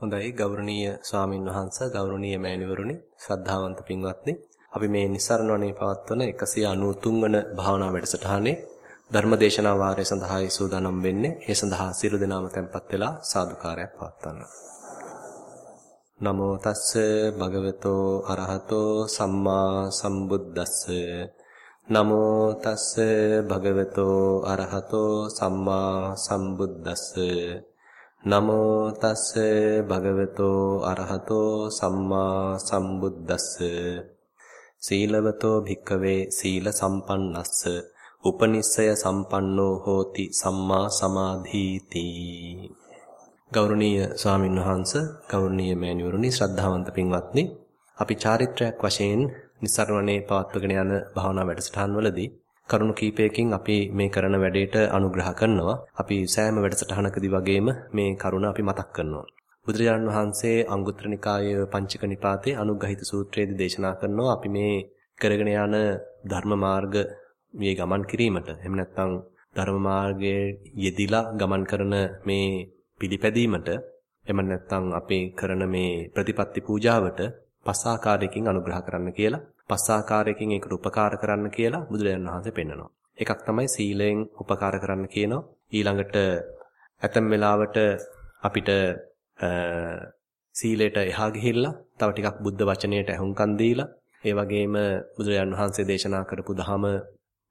හොඳයි ගෞරවනීය ස්වාමින් වහන්සේ ගෞරවනීය මෑණිවරුනි ශ්‍රද්ධාවන්ත පින්වත්නි. අපි මේ નિසරණවනේ පවත්වන 193 වන භාවනා වැඩසටහනේ ධර්මදේශනා වාරය සඳහායි සූදානම් වෙන්නේ. ඒ සඳහා සියලු දෙනාම tempත් වෙලා සාදුකාරයක් පවත්වන්න. නමෝ තස්ස භගවතෝ අරහතෝ සම්මා සම්බුද්දස්ස. නමෝ තස්ස භගවතෝ අරහතෝ සම්මා සම්බුද්දස්ස. නමෝ තස්ස භගවතෝ අරහතෝ සම්මා සම්බුද්දස්ස. සීලවතෝ භික්කවේ සීල සම්පන්නස්ස. උපනිස්සය සම්පන්නෝ හෝති සම්මා සමාධීති. ගෞරවනීය ස්වාමින්වහන්ස ගෞරවනීය මෑණිවරුනි ශ්‍රද්ධාවන්ත පින්වත්නි අපි චාරිත්‍රාක් වශයෙන් નિසරණේ පවත්වගෙන යන භාවනා වැඩසටහන් වලදී කරුණු කීපයකින් අපි මේ කරන වැඩේට අනුග්‍රහ කරනවා. අපි සෑම වැඩසටහනකදී වගේම මේ කරුණ අපි මතක් කරනවා. බුදුරජාණන් වහන්සේ අංගුත්තර නිකායේ පංචක නිපාතේ අනුග්‍රහිත සූත්‍රයේදී දේශනා කරනවා අපි මේ කරගෙන යන ධර්ම මාර්ග මේ ගමන් කිරීමට එහෙම නැත්නම් ධර්ම මාර්ගයේ යෙදිලා ගමන් කරන මේ පිළිපැදීමට එහෙම නැත්නම් අපි කරන මේ ප්‍රතිපත්ති පූජාවට පස් ආකාරයකින් අනුග්‍රහ කරන්න කියලා පස් ආකාරයකින් ඒකට උපකාර කරන්න කියලා බුදුරජාණන් වහන්සේ පෙන්නනවා. එකක් තමයි සීලයෙන් උපකාර කරන්න කියනවා. ඊළඟට ඇතම් වෙලාවට අපිට සීලයට එහා ගිහිල්ලා තව ටිකක් බුද්ධ වචනයට ඇහුම්කන් දීලා ඒ වගේම බුදුරජාණන් වහන්සේ දේශනා කරපු ධහම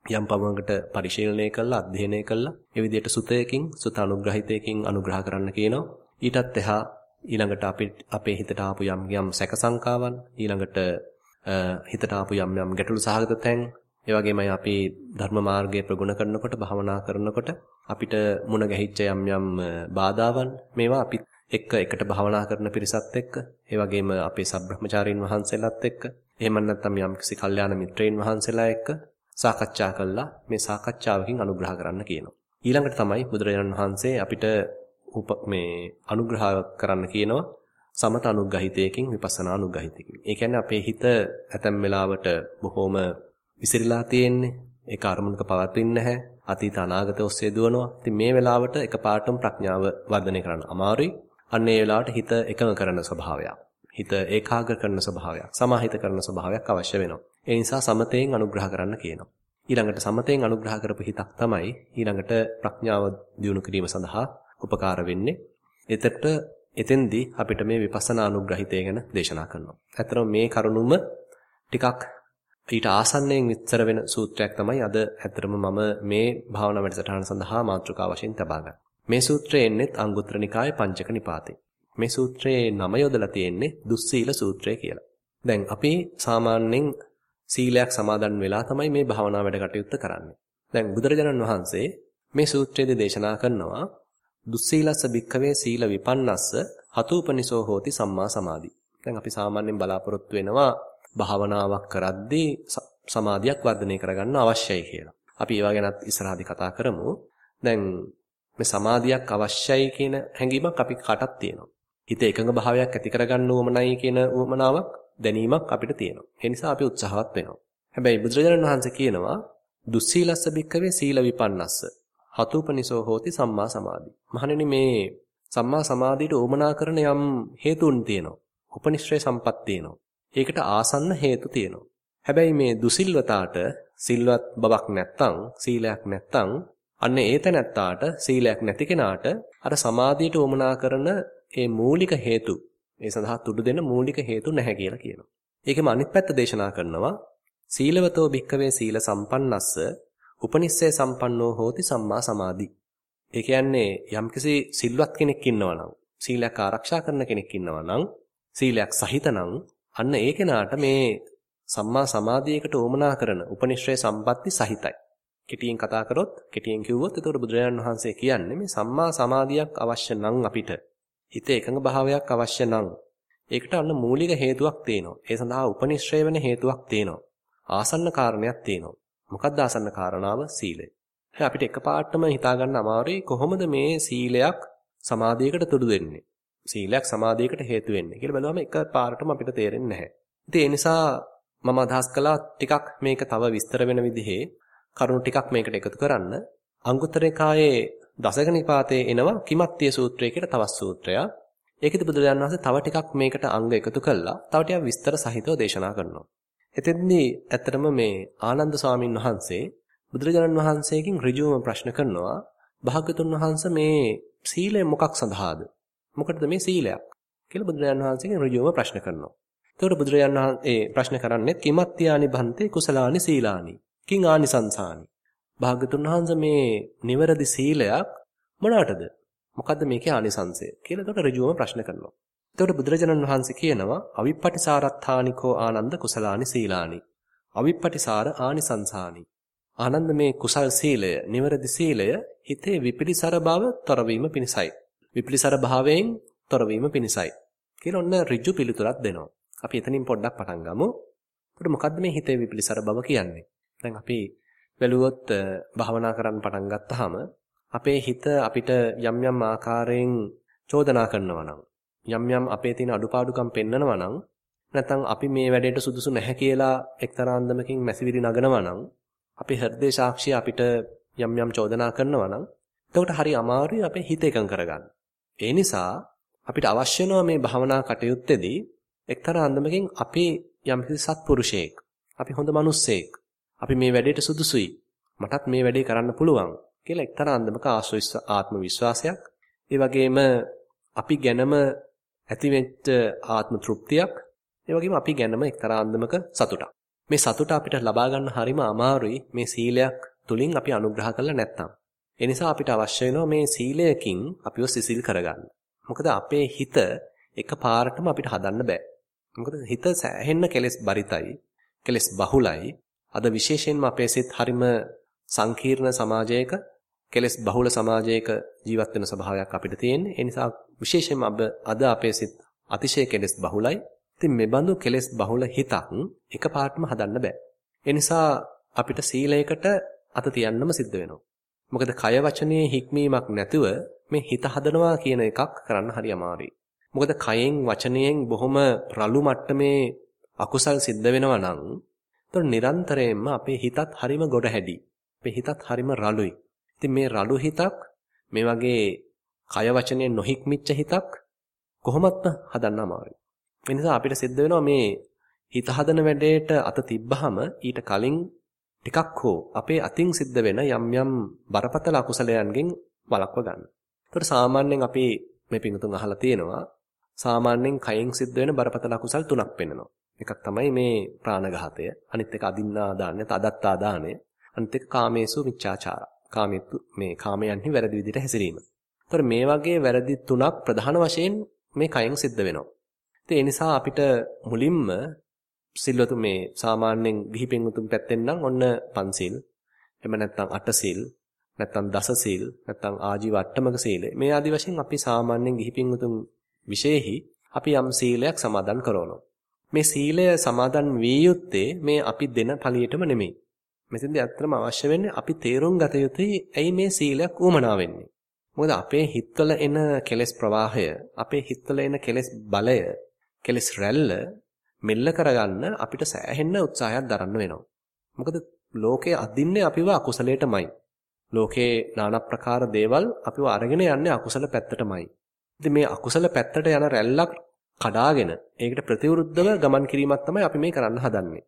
යම් පමණකට පරිශීලනය කළා අධ්‍යයනය කළා ඒ විදිහට සුතයකින් සුත අනුග්‍රහිතයකින් අනුග්‍රහ කරන්න කියනවා ඊටත් එහා ඊළඟට අපි අපේ හිතට ආපු යම් යම් සැක සංකාවන් ඊළඟට හිතට ආපු යම් යම් ගැටලු සහගත තැන්. ඒ වගේමයි අපි ධර්ම මාර්ගය ප්‍රගුණ කරනකොට භවනා කරනකොට අපිට මුණ ගැහිච්ච යම් යම් බාධාවන් මේවා අපි එක්ක එකට භවනා කරන පිරිසත් එක්ක ඒ වගේම අපේ සබ්‍රහ්මචාරීන් වහන්සේලාත් එක්ක එහෙම නැත්නම් යම් කිසි කල්යාණ මිත්‍රයින් වහන්සේලා එක්ක සාකච්ඡා කළා මේ සාකච්ඡාවකින් අනුග්‍රහ කරන්න කියනවා. ඊළඟට තමයි බුදුරජාණන් වහන්සේ අපිට මේ අනුග්‍රහ කරන්න කියනවා සමත අනුග්‍රහිතයකින් විපස්සනා අනුග්‍රහිතයකින්. ඒ කියන්නේ අපේ හිත ඇතැම් වෙලාවට බොහොම විසිරීලා තියෙන්නේ. ඒක අරමුණක පවත්ින්නේ නැහැ. අතීත අනාගත ඔස්සේ දුවනවා. ඉතින් මේ වෙලාවට එකපාරටම ප්‍රඥාව වර්ධනය කරන්න අමාරුයි. අන්න ඒ වෙලාවට හිත එකඟ කරන ස්වභාවයක්. හිත ඒකාග්‍ර කරන ස්වභාවයක්. සමාහිත කරන ස්වභාවයක් අවශ්‍ය වෙනවා. ඒ නිසා සමතයෙන් අනුග්‍රහ කරන්න කියනවා. ඊළඟට සමතයෙන් අනුග්‍රහ කරපු හිතක් තමයි ඊළඟට ප්‍රඥාව දියුණු කිරීම සඳහා උපකාර වෙන්නේ. එතකොට එතෙන්දී අපිට මේ විපස්සනා අනුග්‍රහිතය ගැන දේශනා කරනවා. ඇත්තටම මේ කරුණුම ටිකක් ඊට ආසන්නයෙන් විස්තර වෙන සූත්‍රයක් තමයි අද ඇත්තටම මම මේ භාවනා වැඩසටහන සඳහා මාතෘකා වශයෙන් තබා ගන්න. මේ සූත්‍රය එන්නේ අංගුත්තර නිකායේ පංචක නිපාතේ. මේ සූත්‍රයේ නම යොදලා තියෙන්නේ දුස්සීල සූත්‍රය කියලා. දැන් අපි සාමාන්‍යයෙන් සීලයක් සමාදන් වෙලා තමයි මේ භාවනා වැඩ කටයුත්ත කරන්නේ. දැන් බුදුරජාණන් වහන්සේ මේ සූත්‍රයේදී දේශනා කරනවා දුස්සීලස්ස භික්ඛවේ සීල විපන්නස්ස හතුූපනිසෝ හෝති සම්මා සමාධි. දැන් අපි සාමාන්‍යයෙන් බලාපොරොත්තු වෙනවා භාවනාවක් කරද්දී සමාධියක් වර්ධනය කරගන්න අවශ්‍යයි කියලා. අපි ඒවා ගැනත් ඉස්සරහදී කතා කරමු. දැන් මේ සමාධියක් අවශ්‍යයි කියන හැඟීමක් අපි කාටත් තියෙනවා. හිත එකඟ භාවයක් ඇති කරගන්න උවමනයි කියන උවමනාවක් දැනීමක් අපිට තියෙනවා. ඒ නිසා අපි උත්සාහවත් වෙනවා. හැබැයි බුදුරජාණන් වහන්සේ කියනවා දුස්සීලස්ස භික්ඛවේ සීල විපන්නස්ස හතුපනිසෝ හෝති සම්මා සමාධි. මහණෙනි මේ සම්මා සමාධියට උවමනා කරන යම් හේතුන් තියෙනවා. උපනිශ්‍රේ සම්පත් තියෙනවා. ඒකට ආසන්න හේතු තියෙනවා. හැබැයි මේ දුසිල්වතාට සිල්වත් බවක් නැත්තම් සීලයක් නැත්තම් අන්න ඒත නැත්තාට සීලයක් නැති කෙනාට අර සමාධියට උවමනා කරන ඒ මූලික හේතු මේ සඳහා තුඩු දෙන මූලික හේතු නැහැ කියලා කියනවා. ඒකෙම අනිත් පැත්ත දේශනා කරනවා සීලවතෝ භික්කවේ සීල සම්පන්නස්ස උපනිස්සේ සම්පන්නෝ හෝති සම්මා සමාධි. ඒ කියන්නේ යම්කිසි සිල්වත් කෙනෙක් ඉන්නවා නම් සීලයක් ආරක්ෂා කරන කෙනෙක් ඉන්නවා නම් සීලයක් සහිත නම් අන්න ඒ කෙනාට මේ සම්මා සමාධියකට උවමනා කරන උපනිශ්‍රේ සම්පatti සහිතයි. කෙටියෙන් කතා කරොත් කෙටියෙන් කිව්වොත් එතකොට බුදුරජාණන් වහන්සේ කියන්නේ මේ සම්මා සමාධියක් අවශ්‍ය නම් අපිට හිත එකඟ භාවයක් අවශ්‍ය නම් ඒකට අන්න මූලික හේතුවක් තියෙනවා. ඒ සඳහා උපනිශ්‍රේ වෙන හේතුවක් තියෙනවා. ආසන්න කාරණයක් තියෙනවා. මොකක්ද ආසන්න කාරණාව සීලය. අපිට එකපාරටම හිතා ගන්න අමාරුයි කොහොමද මේ සීලයක් සමාධියකට තුඩු දෙන්නේ. සීලයක් සමාධියකට හේතු වෙන්නේ කියලා බලුවම එකපාරටම අපිට තේරෙන්නේ නැහැ. ඉතින් ඒ නිසා මම අදහස් කළා ටිකක් මේක තව විස්තර වෙන විදිහේ කරුණු ටිකක් මේකට එකතු කරන්න. අංගුත්තර නිකායේ දසක නිපාතේ එනවා කිමත්තිය සූත්‍රය කියලා තවත් සූත්‍රයක්. ඒකෙදි බුදුරජාණන් වහන්සේ තව ටිකක් මේකට අංග එකතු කළා. තව ටිකක් විස්තර සහිතව දේශනා කරනවා. එතෙන්දී ඇත්තටම මේ ආනන්ද ස්වාමින් වහන්සේ බුදුරජාණන් වහන්සේගෙන් ඍජුවම ප්‍රශ්න කරනවා. භාග්‍යතුන් වහන්සේ මේ සීලය මොකක් සඳහාද? මොකටද මේ සීලයක්? කියලා බුදුරජාණන් වහන්සේගෙන් ඍජුවම ප්‍රශ්න කරනවා. එතකොට බුදුරජාණන් වහන්සේ ඒ ප්‍රශ්න කරන්නේ කිමත්ත්‍යානි භන්තේ කුසලානි සීලානි. කිං ආනිසංසානි. භාග්‍යතුන් වහන්සේ මේ නිවැරදි සීලයක් මොනකටද? මොකද්ද මේකේ ආනිසංසය කියලා එතකොට ඍජුවම ප්‍රශ්න කරනවා. එතකොට බුදුරජාණන් වහන්සේ කියනවා අවිප්පටිසාරත්ථානිකෝ ආනන්ද කුසලානි සීලානි. අවිප්පටිසාර ආනිසංසානි. ආනන්ද මේ කුසල් සීලය, නිවැරදි සීලය හිතේ විපිලිසර බව තොරවීම පිණිසයි. විපිලිසර භාවයෙන් තොරවීම පිණිසයි. කියලා ඔන්න ඍජු පිළිතුරක් දෙනවා. අපි එතනින් පොඩ්ඩක් පටන් ගමු. එතකොට මොකද්ද මේ හිතේ විපිලිසර බව කියන්නේ? දැන් අපි බැලුවොත් භාවනා කරන්න පටන් ගත්තාම අපේ හිත අපිට යම් යම් ආකාරයෙන් චෝදනා කරනවා නම් යම් යම් අපේ තියෙන අඩුපාඩුකම් පෙන්නනවා නම් නැත්නම් අපි මේ වැඩේට සුදුසු නැහැ කියලා එක්තරා අන්දමකින් මැසිවිලි නගනවා නම් අපේ හෘදේ සාක්ෂිය අපිට යම් යම් චෝදනා කරනවා නම් එතකොට හරි අමාරුයි අපේ හිත එකඟ කරගන්න. ඒ නිසා අපිට අවශ්‍ය මේ භවනා කටයුත්තේදී එක්තරා අන්දමකින් අපි යම්කිසි සත්පුරුෂයෙක්, අපි හොඳ මිනිස්සෙක්, අපි මේ වැඩේට සුදුසුයි. මටත් මේ වැඩේ කරන්න පුළුවන්. කියලා එක්තරා අන්දමක ආත්ම විශ්වාසයක් ඒ වගේම අපි ගැනම ඇතිවෙච්ච ආත්ම තෘප්තියක්. ඒ වගේම අපි ගැනම එක්තරා අන්දමක සතුටක්. මේ සතුට අපිට ලබා ගන්න හරිම අමාරුයි. මේ සීලයක් තුලින් අපි අනුග්‍රහ කළා නැත්නම්. ඒ නිසා අපිට අවශ්‍ය වෙනවා මේ සීලයකින් අපිව සිසිල් කරගන්න. මොකද අපේ හිත එක පාරටම අපිට හදන්න බෑ. මොකද හිත සෑහෙන්න කෙලෙස් බරිතයි කෙලෙස් බහුලයි. අද විශේෂයෙන්ම අපේ සිත් හරිම සංකීර්ණ සමාජයක කෙලස් බහුල සමාජයක ජීවත් වෙන ස්වභාවයක් අපිට තියෙන්නේ. ඒ නිසා විශේෂයෙන්ම අද අපේ සිත් අතිශය කෙලස් බහුලයි. ඉතින් මේ බඳු කෙලස් බහුල හිතක් එකපාරටම හදන්න බෑ. ඒ නිසා අපිට සීලයකට අත තියන්නම සිද්ධ වෙනවා. මොකද කය වචනේ හික්මීමක් නැතුව මේ හිත හදනවා කියන එකක් කරන්න හරි අමාරුයි. මොකද කයෙන් වචනයෙන් බොහොම රළු මට්ටමේ අකුසල් සිද්ධ වෙනවා නම් එතකොට නිරන්තරයෙන්ම අපේ හිතත් හරිම ගොඩ හැඩි. අපේ හිතත් හරිම රළුයි. ඉතින් මේ රළු හිතක් මේ වගේ කය වචනේ නොහික්මිච්ච හිතක් කොහොමත්ම හදන්න අමාරුයි. ඒ නිසා අපිට සිද්ධ වෙනවා මේ හිත හදන වැඩේට අත තිබ්බහම ඊට කලින් ටිකක් හෝ අපේ අතින් සිද්ධ වෙන යම් යම් බරපතල අකුසලයන්ගෙන් වළක්ව ගන්න. ඒතකොට සාමාන්‍යයෙන් අපි මේ පිඟුතුන් අහලා තියෙනවා සාමාන්‍යයෙන් කයෙන් සිද්ධ වෙන බරපතල අකුසල් තුනක් පෙන්වනවා. එකක් තමයි මේ ප්‍රාණඝාතය, අනිත් එක අදින්නා දාන්නය, තදත්තා දානය, අනිත් එක කාමේසු මිච්ඡාචාරා. කාමීත්තු මේ කාමයන්හි වැරදි විදිහට හැසිරීම. ඒතර මේ වගේ වැරදි තුනක් ප්‍රධාන වශයෙන් මේ කයෙන් සිද්ධ වෙනවා. ඒ නිසා අපිට මුලින්ම සිල්වතු මේ සාමාන්‍යයෙන් ගිහි පෙන්වතුන් පැත්තෙන් නම් ඔන්න පන්සිල් එහෙම නැත්නම් අටසිල් නැත්නම් දසසිල් නැත්නම් ආජීව අට්ටමක සීල මේ ආදි වශයෙන් අපි සාමාන්‍යයෙන් ගිහි පෙන්වතුන් විශේෂෙහි අපි යම් සීලයක් සමාදන් කරනවා මේ සීලය සමාදන් වී යුත්තේ මේ අපි දෙන ඵලියටම නෙමෙයි මෙතෙන්දී ඇත්තටම අවශ්‍ය වෙන්නේ අපි තේරුම් ගත යුතුයි ඇයි මේ සීලයක් උමනා වෙන්නේ. මොකද අපේ හිතවල එන කෙලෙස් ප්‍රවාහය, අපේ හිතවල එන කෙලෙස් බලය, කෙලෙස් රැල්ල මෙල්ල කරගන්න අපිට සෑහෙන්න උත්සාහයක් දරන්න වෙනවා. මොකද ලෝකයේ අදින්නේ අපිව අකුසලයටමයි. ලෝකේ নানা ප්‍රකාර දේවල් අපිව අරගෙන යන්නේ අකුසල පැත්තටමයි. ඉතින් මේ අකුසල පැත්තට යන රැල්ලක් කඩාගෙන ඒකට ප්‍රතිවිරුද්ධව ගමන් කිරීමක් තමයි අපි මේ කරන්න හදන්නේ.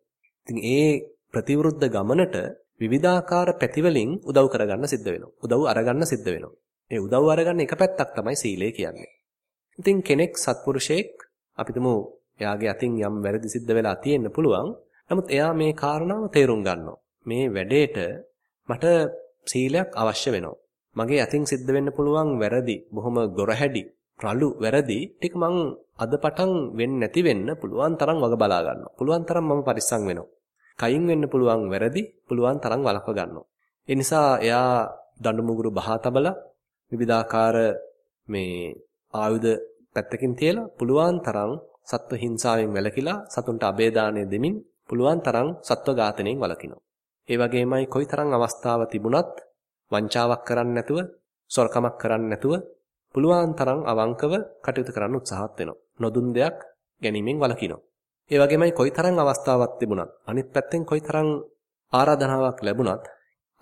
ඉතින් ඒ ප්‍රතිවිරුද්ධ ගමනට විවිධාකාර පැතිවලින් උදව් කරගන්න සිද්ධ වෙනවා. උදව් අරගන්න සිද්ධ වෙනවා. ඒ උදව් අරගන්න එක පැත්තක් තමයි සීලය කියන්නේ. ඉතින් කෙනෙක් සත්පුරුෂයෙක් අපි තුමු එයාගේ අතින් යම් වැරදි සිද්ධ වෙලා තියෙන්න පුළුවන්. නමුත් එයා මේ කාරණාව තේරුම් ගන්නවා. මේ වැඩේට මට සීලයක් අවශ්‍ය වෙනවා. මගේ අතින් සිද්ධ වෙන්න පුළුවන් වැරදි බොහොම ගොරහැඩි රළු වැරදි ටික මං අද පටන් වෙන්නේ නැති වෙන්න පුළුවන් තරම් වග බලා ගන්නවා. පුළුවන් තරම් මම පරිස්සම් වෙනවා. කයින් වෙන්න පුළුවන් වැරදි පුළුවන් තරම් වළක්ව ගන්නවා. ඒ නිසා එයා දඬු මුගුරු බහා තබලා විවිධාකාර මේ ආයුධ පැත්තකින් තියලා පුළුවන් තරම් සත්ව හිංසාවෙන් වැළකීලා සතුන්ට අබේදානය දෙමින් පුළුවන් තරම් සත්ව ඝාතනයෙන් වළකිනවා. ඒ වගේමයි කොයිතරම් අවස්ථාව තිබුණත් වංචාවක් කරන්නේ නැතුව, සොරකමක් කරන්නේ නැතුව පුළුවන් තරම් අවංකව කටයුතු කරන්න උත්සාහත් වෙනවා. නොදුන් දෙයක් ගැනීමෙන් වළකිනවා. ඒ වගේමයි කොයිතරම් අවස්ථාවක් තිබුණත් අනිත් පැත්තෙන් කොයිතරම් ආරාධනාවක් ලැබුණත්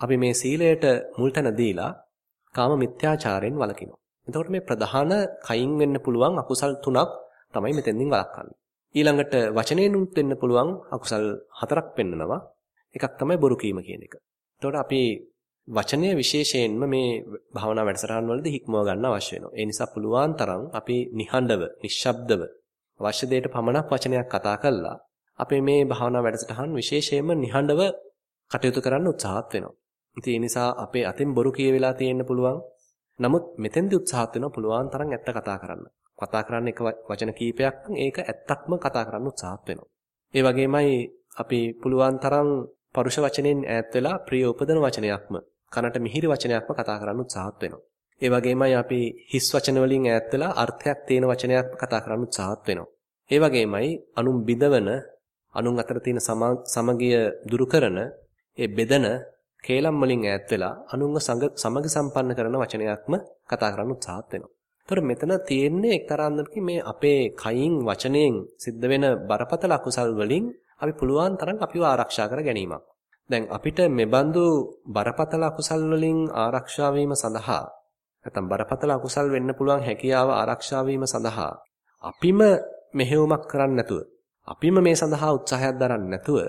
අපි මේ සීලයට මුල් තැන දීලා කාම මිත්‍යාචාරයෙන් වළකිනවා. එතකොට මේ ප්‍රධාන කයින් වෙන්න පුළුවන් අකුසල් තුනක් තමයි මෙතෙන්දින් වළක්වන්නේ. ඊළඟට වචනේනුත් වෙන්න පුළුවන් අකුසල් හතරක් පෙන්නනවා. එකක් තමයි බොරු කීම කියන එක. එතකොට අපි වචනය විශේෂයෙන්ම මේ භාවනා වැඩසටහන් වලදී හික්මව ගන්න අවශ්‍ය වෙනවා. ඒ නිසා පුළුවන් තරම් අපි නිහඬව, නිශ්ශබ්දව අවශ්‍ය දෙයට පමණක් වචනයක් කතා කළා. අපේ මේ භාවනා වැඩසටහන් විශේෂයෙන්ම නිහඬව කටයුතු කරන්න උත්සාහත් වෙනවා. ඉතින් ඒ නිසා අපේ අතින් බොරු කියවිලා තියෙන්න පුළුවන්. නමුත් මෙතෙන්දි උත්සාහත් වෙනවා පුළුවන් තරම් ඇත්ත කතා කරන්න. කතා කරන්න එක වචන කීපයක් ඒක ඇත්තක්ම කතා කරන්න උත්සාහත් වෙනවා. ඒ වගේමයි අපි පුළුවන් තරම් පරුෂ වචනෙන් ඈත් වෙලා ප්‍රිය උපදන වචනයක්ම කනට මිහිරි වචනයක්ම කතා කරන්න උත්සාහත් වෙනවා. ඒ වගේමයි අපි හිස් වචන වලින් ඈත් වෙලා අර්ථයක් තියෙන වචනයක් කතා කරන්න උත්සාහත් වෙනවා. ඒ වගේමයි අනුන් බිඳවන අනුන් අතර තියෙන සමගිය දුරු කරන ඒ බෙදන කේලම් වලින් ඈත් වෙලා අනුන්ව සමග සම්පන්න කරන වචනයක්ම කතා කරන්න උත්සාහත් වෙනවා. ඒතර මෙතන තියෙන්නේ එක්තරා අන්දමකින් මේ අපේ කයින් වචනයෙන් සිද්ධ වෙන බරපතල අකුසල් වලින් අපි පුළුවන් තරම් අපිව ආරක්ෂා කර ගැනීමක්. දැන් අපිට මෙබඳු බරපතල අකුසල් වලින් ආරක්ෂා වීම සඳහා නැත්නම් බරපතල අකුසල් වෙන්න පුළුවන් හැකියාව ආරක්ෂා වීම සඳහා අපිම මෙහෙයුමක් කරන්නේ නැතුව අපිම මේ සඳහා උත්සාහයක් දරන්නේ නැතුව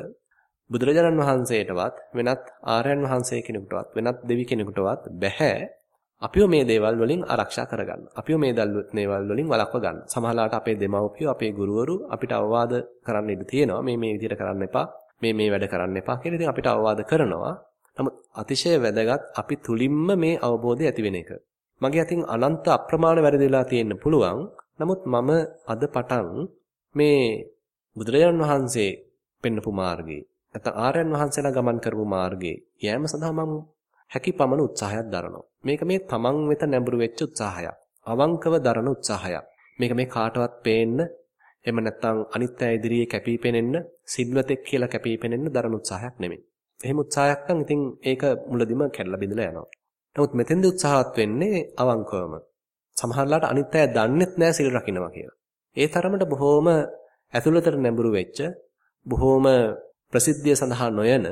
බුදුරජාණන් වහන්සේටවත් වෙනත් ආර්යයන් වහන්සේ කෙනෙකුටවත් වෙනත් දෙවි කෙනෙකුටවත් බැහැ අපිව මේ දේවල් වලින් ආරක්ෂා කරගන්න. අපිව මේ දේවල් වලින් වළක්ව ගන්න. සමහරවිට අපේ දෙමව්පියෝ අපේ ගුරුවරු අපිට අවවාද කරන්න ඉඩ තියෙනවා. මේ මේ විදිහට කරන්න එපා. මේ මේ වැඩ කරන්න එපා කියලා ඉතින් අපිට අවවාද කරනවා. නමුත් අතිශය වැදගත් අපි තුලින්ම මේ අවබෝධය ඇති වෙන එක. මගේ අතින් අනන්ත අප්‍රමාණ වැරදිලා තියෙන්න පුළුවන්. නමුත් මම අද පටන් මේ බුදුරජාණන් වහන්සේ පෙන්වපු මාර්ගේ නැත්නම් ආර්යයන් වහන්සේලා ගමන් කරපු මාර්ගේ යෑම සඳහා මම හැකි පමණ උත්සාහයක් දරනවා. මේක මේ තමන් වෙත නැඹුරු වෙච්ච උත්සාහයක්. අවංකව දරන උත්සාහයක්. මේක මේ කාටවත් පේන්න එහෙම නැත්නම් අනිත් අය ඉදිරියේ කැපිපෙනෙන්න සිල්වතෙක් කියලා කැපිපෙනෙන්න දරන උත්සාහයක් නෙමෙයි. එහෙම උත්සාහයක් නම් ඉතින් ඒක මුලදිම කැඩලා බිඳලා යනවා. නමුත් මෙතෙන්ද උත්සාහවත් වෙන්නේ අවංකවම. සමහරලාට අනිත් අය දන්නෙත් නෑ සිල් රකින්නවා කියලා. ඒ තරමට බොහෝම ඇතුළතට නැඹුරු වෙච්ච බොහෝම ප්‍රසිද්ධිය සඳහා නොයන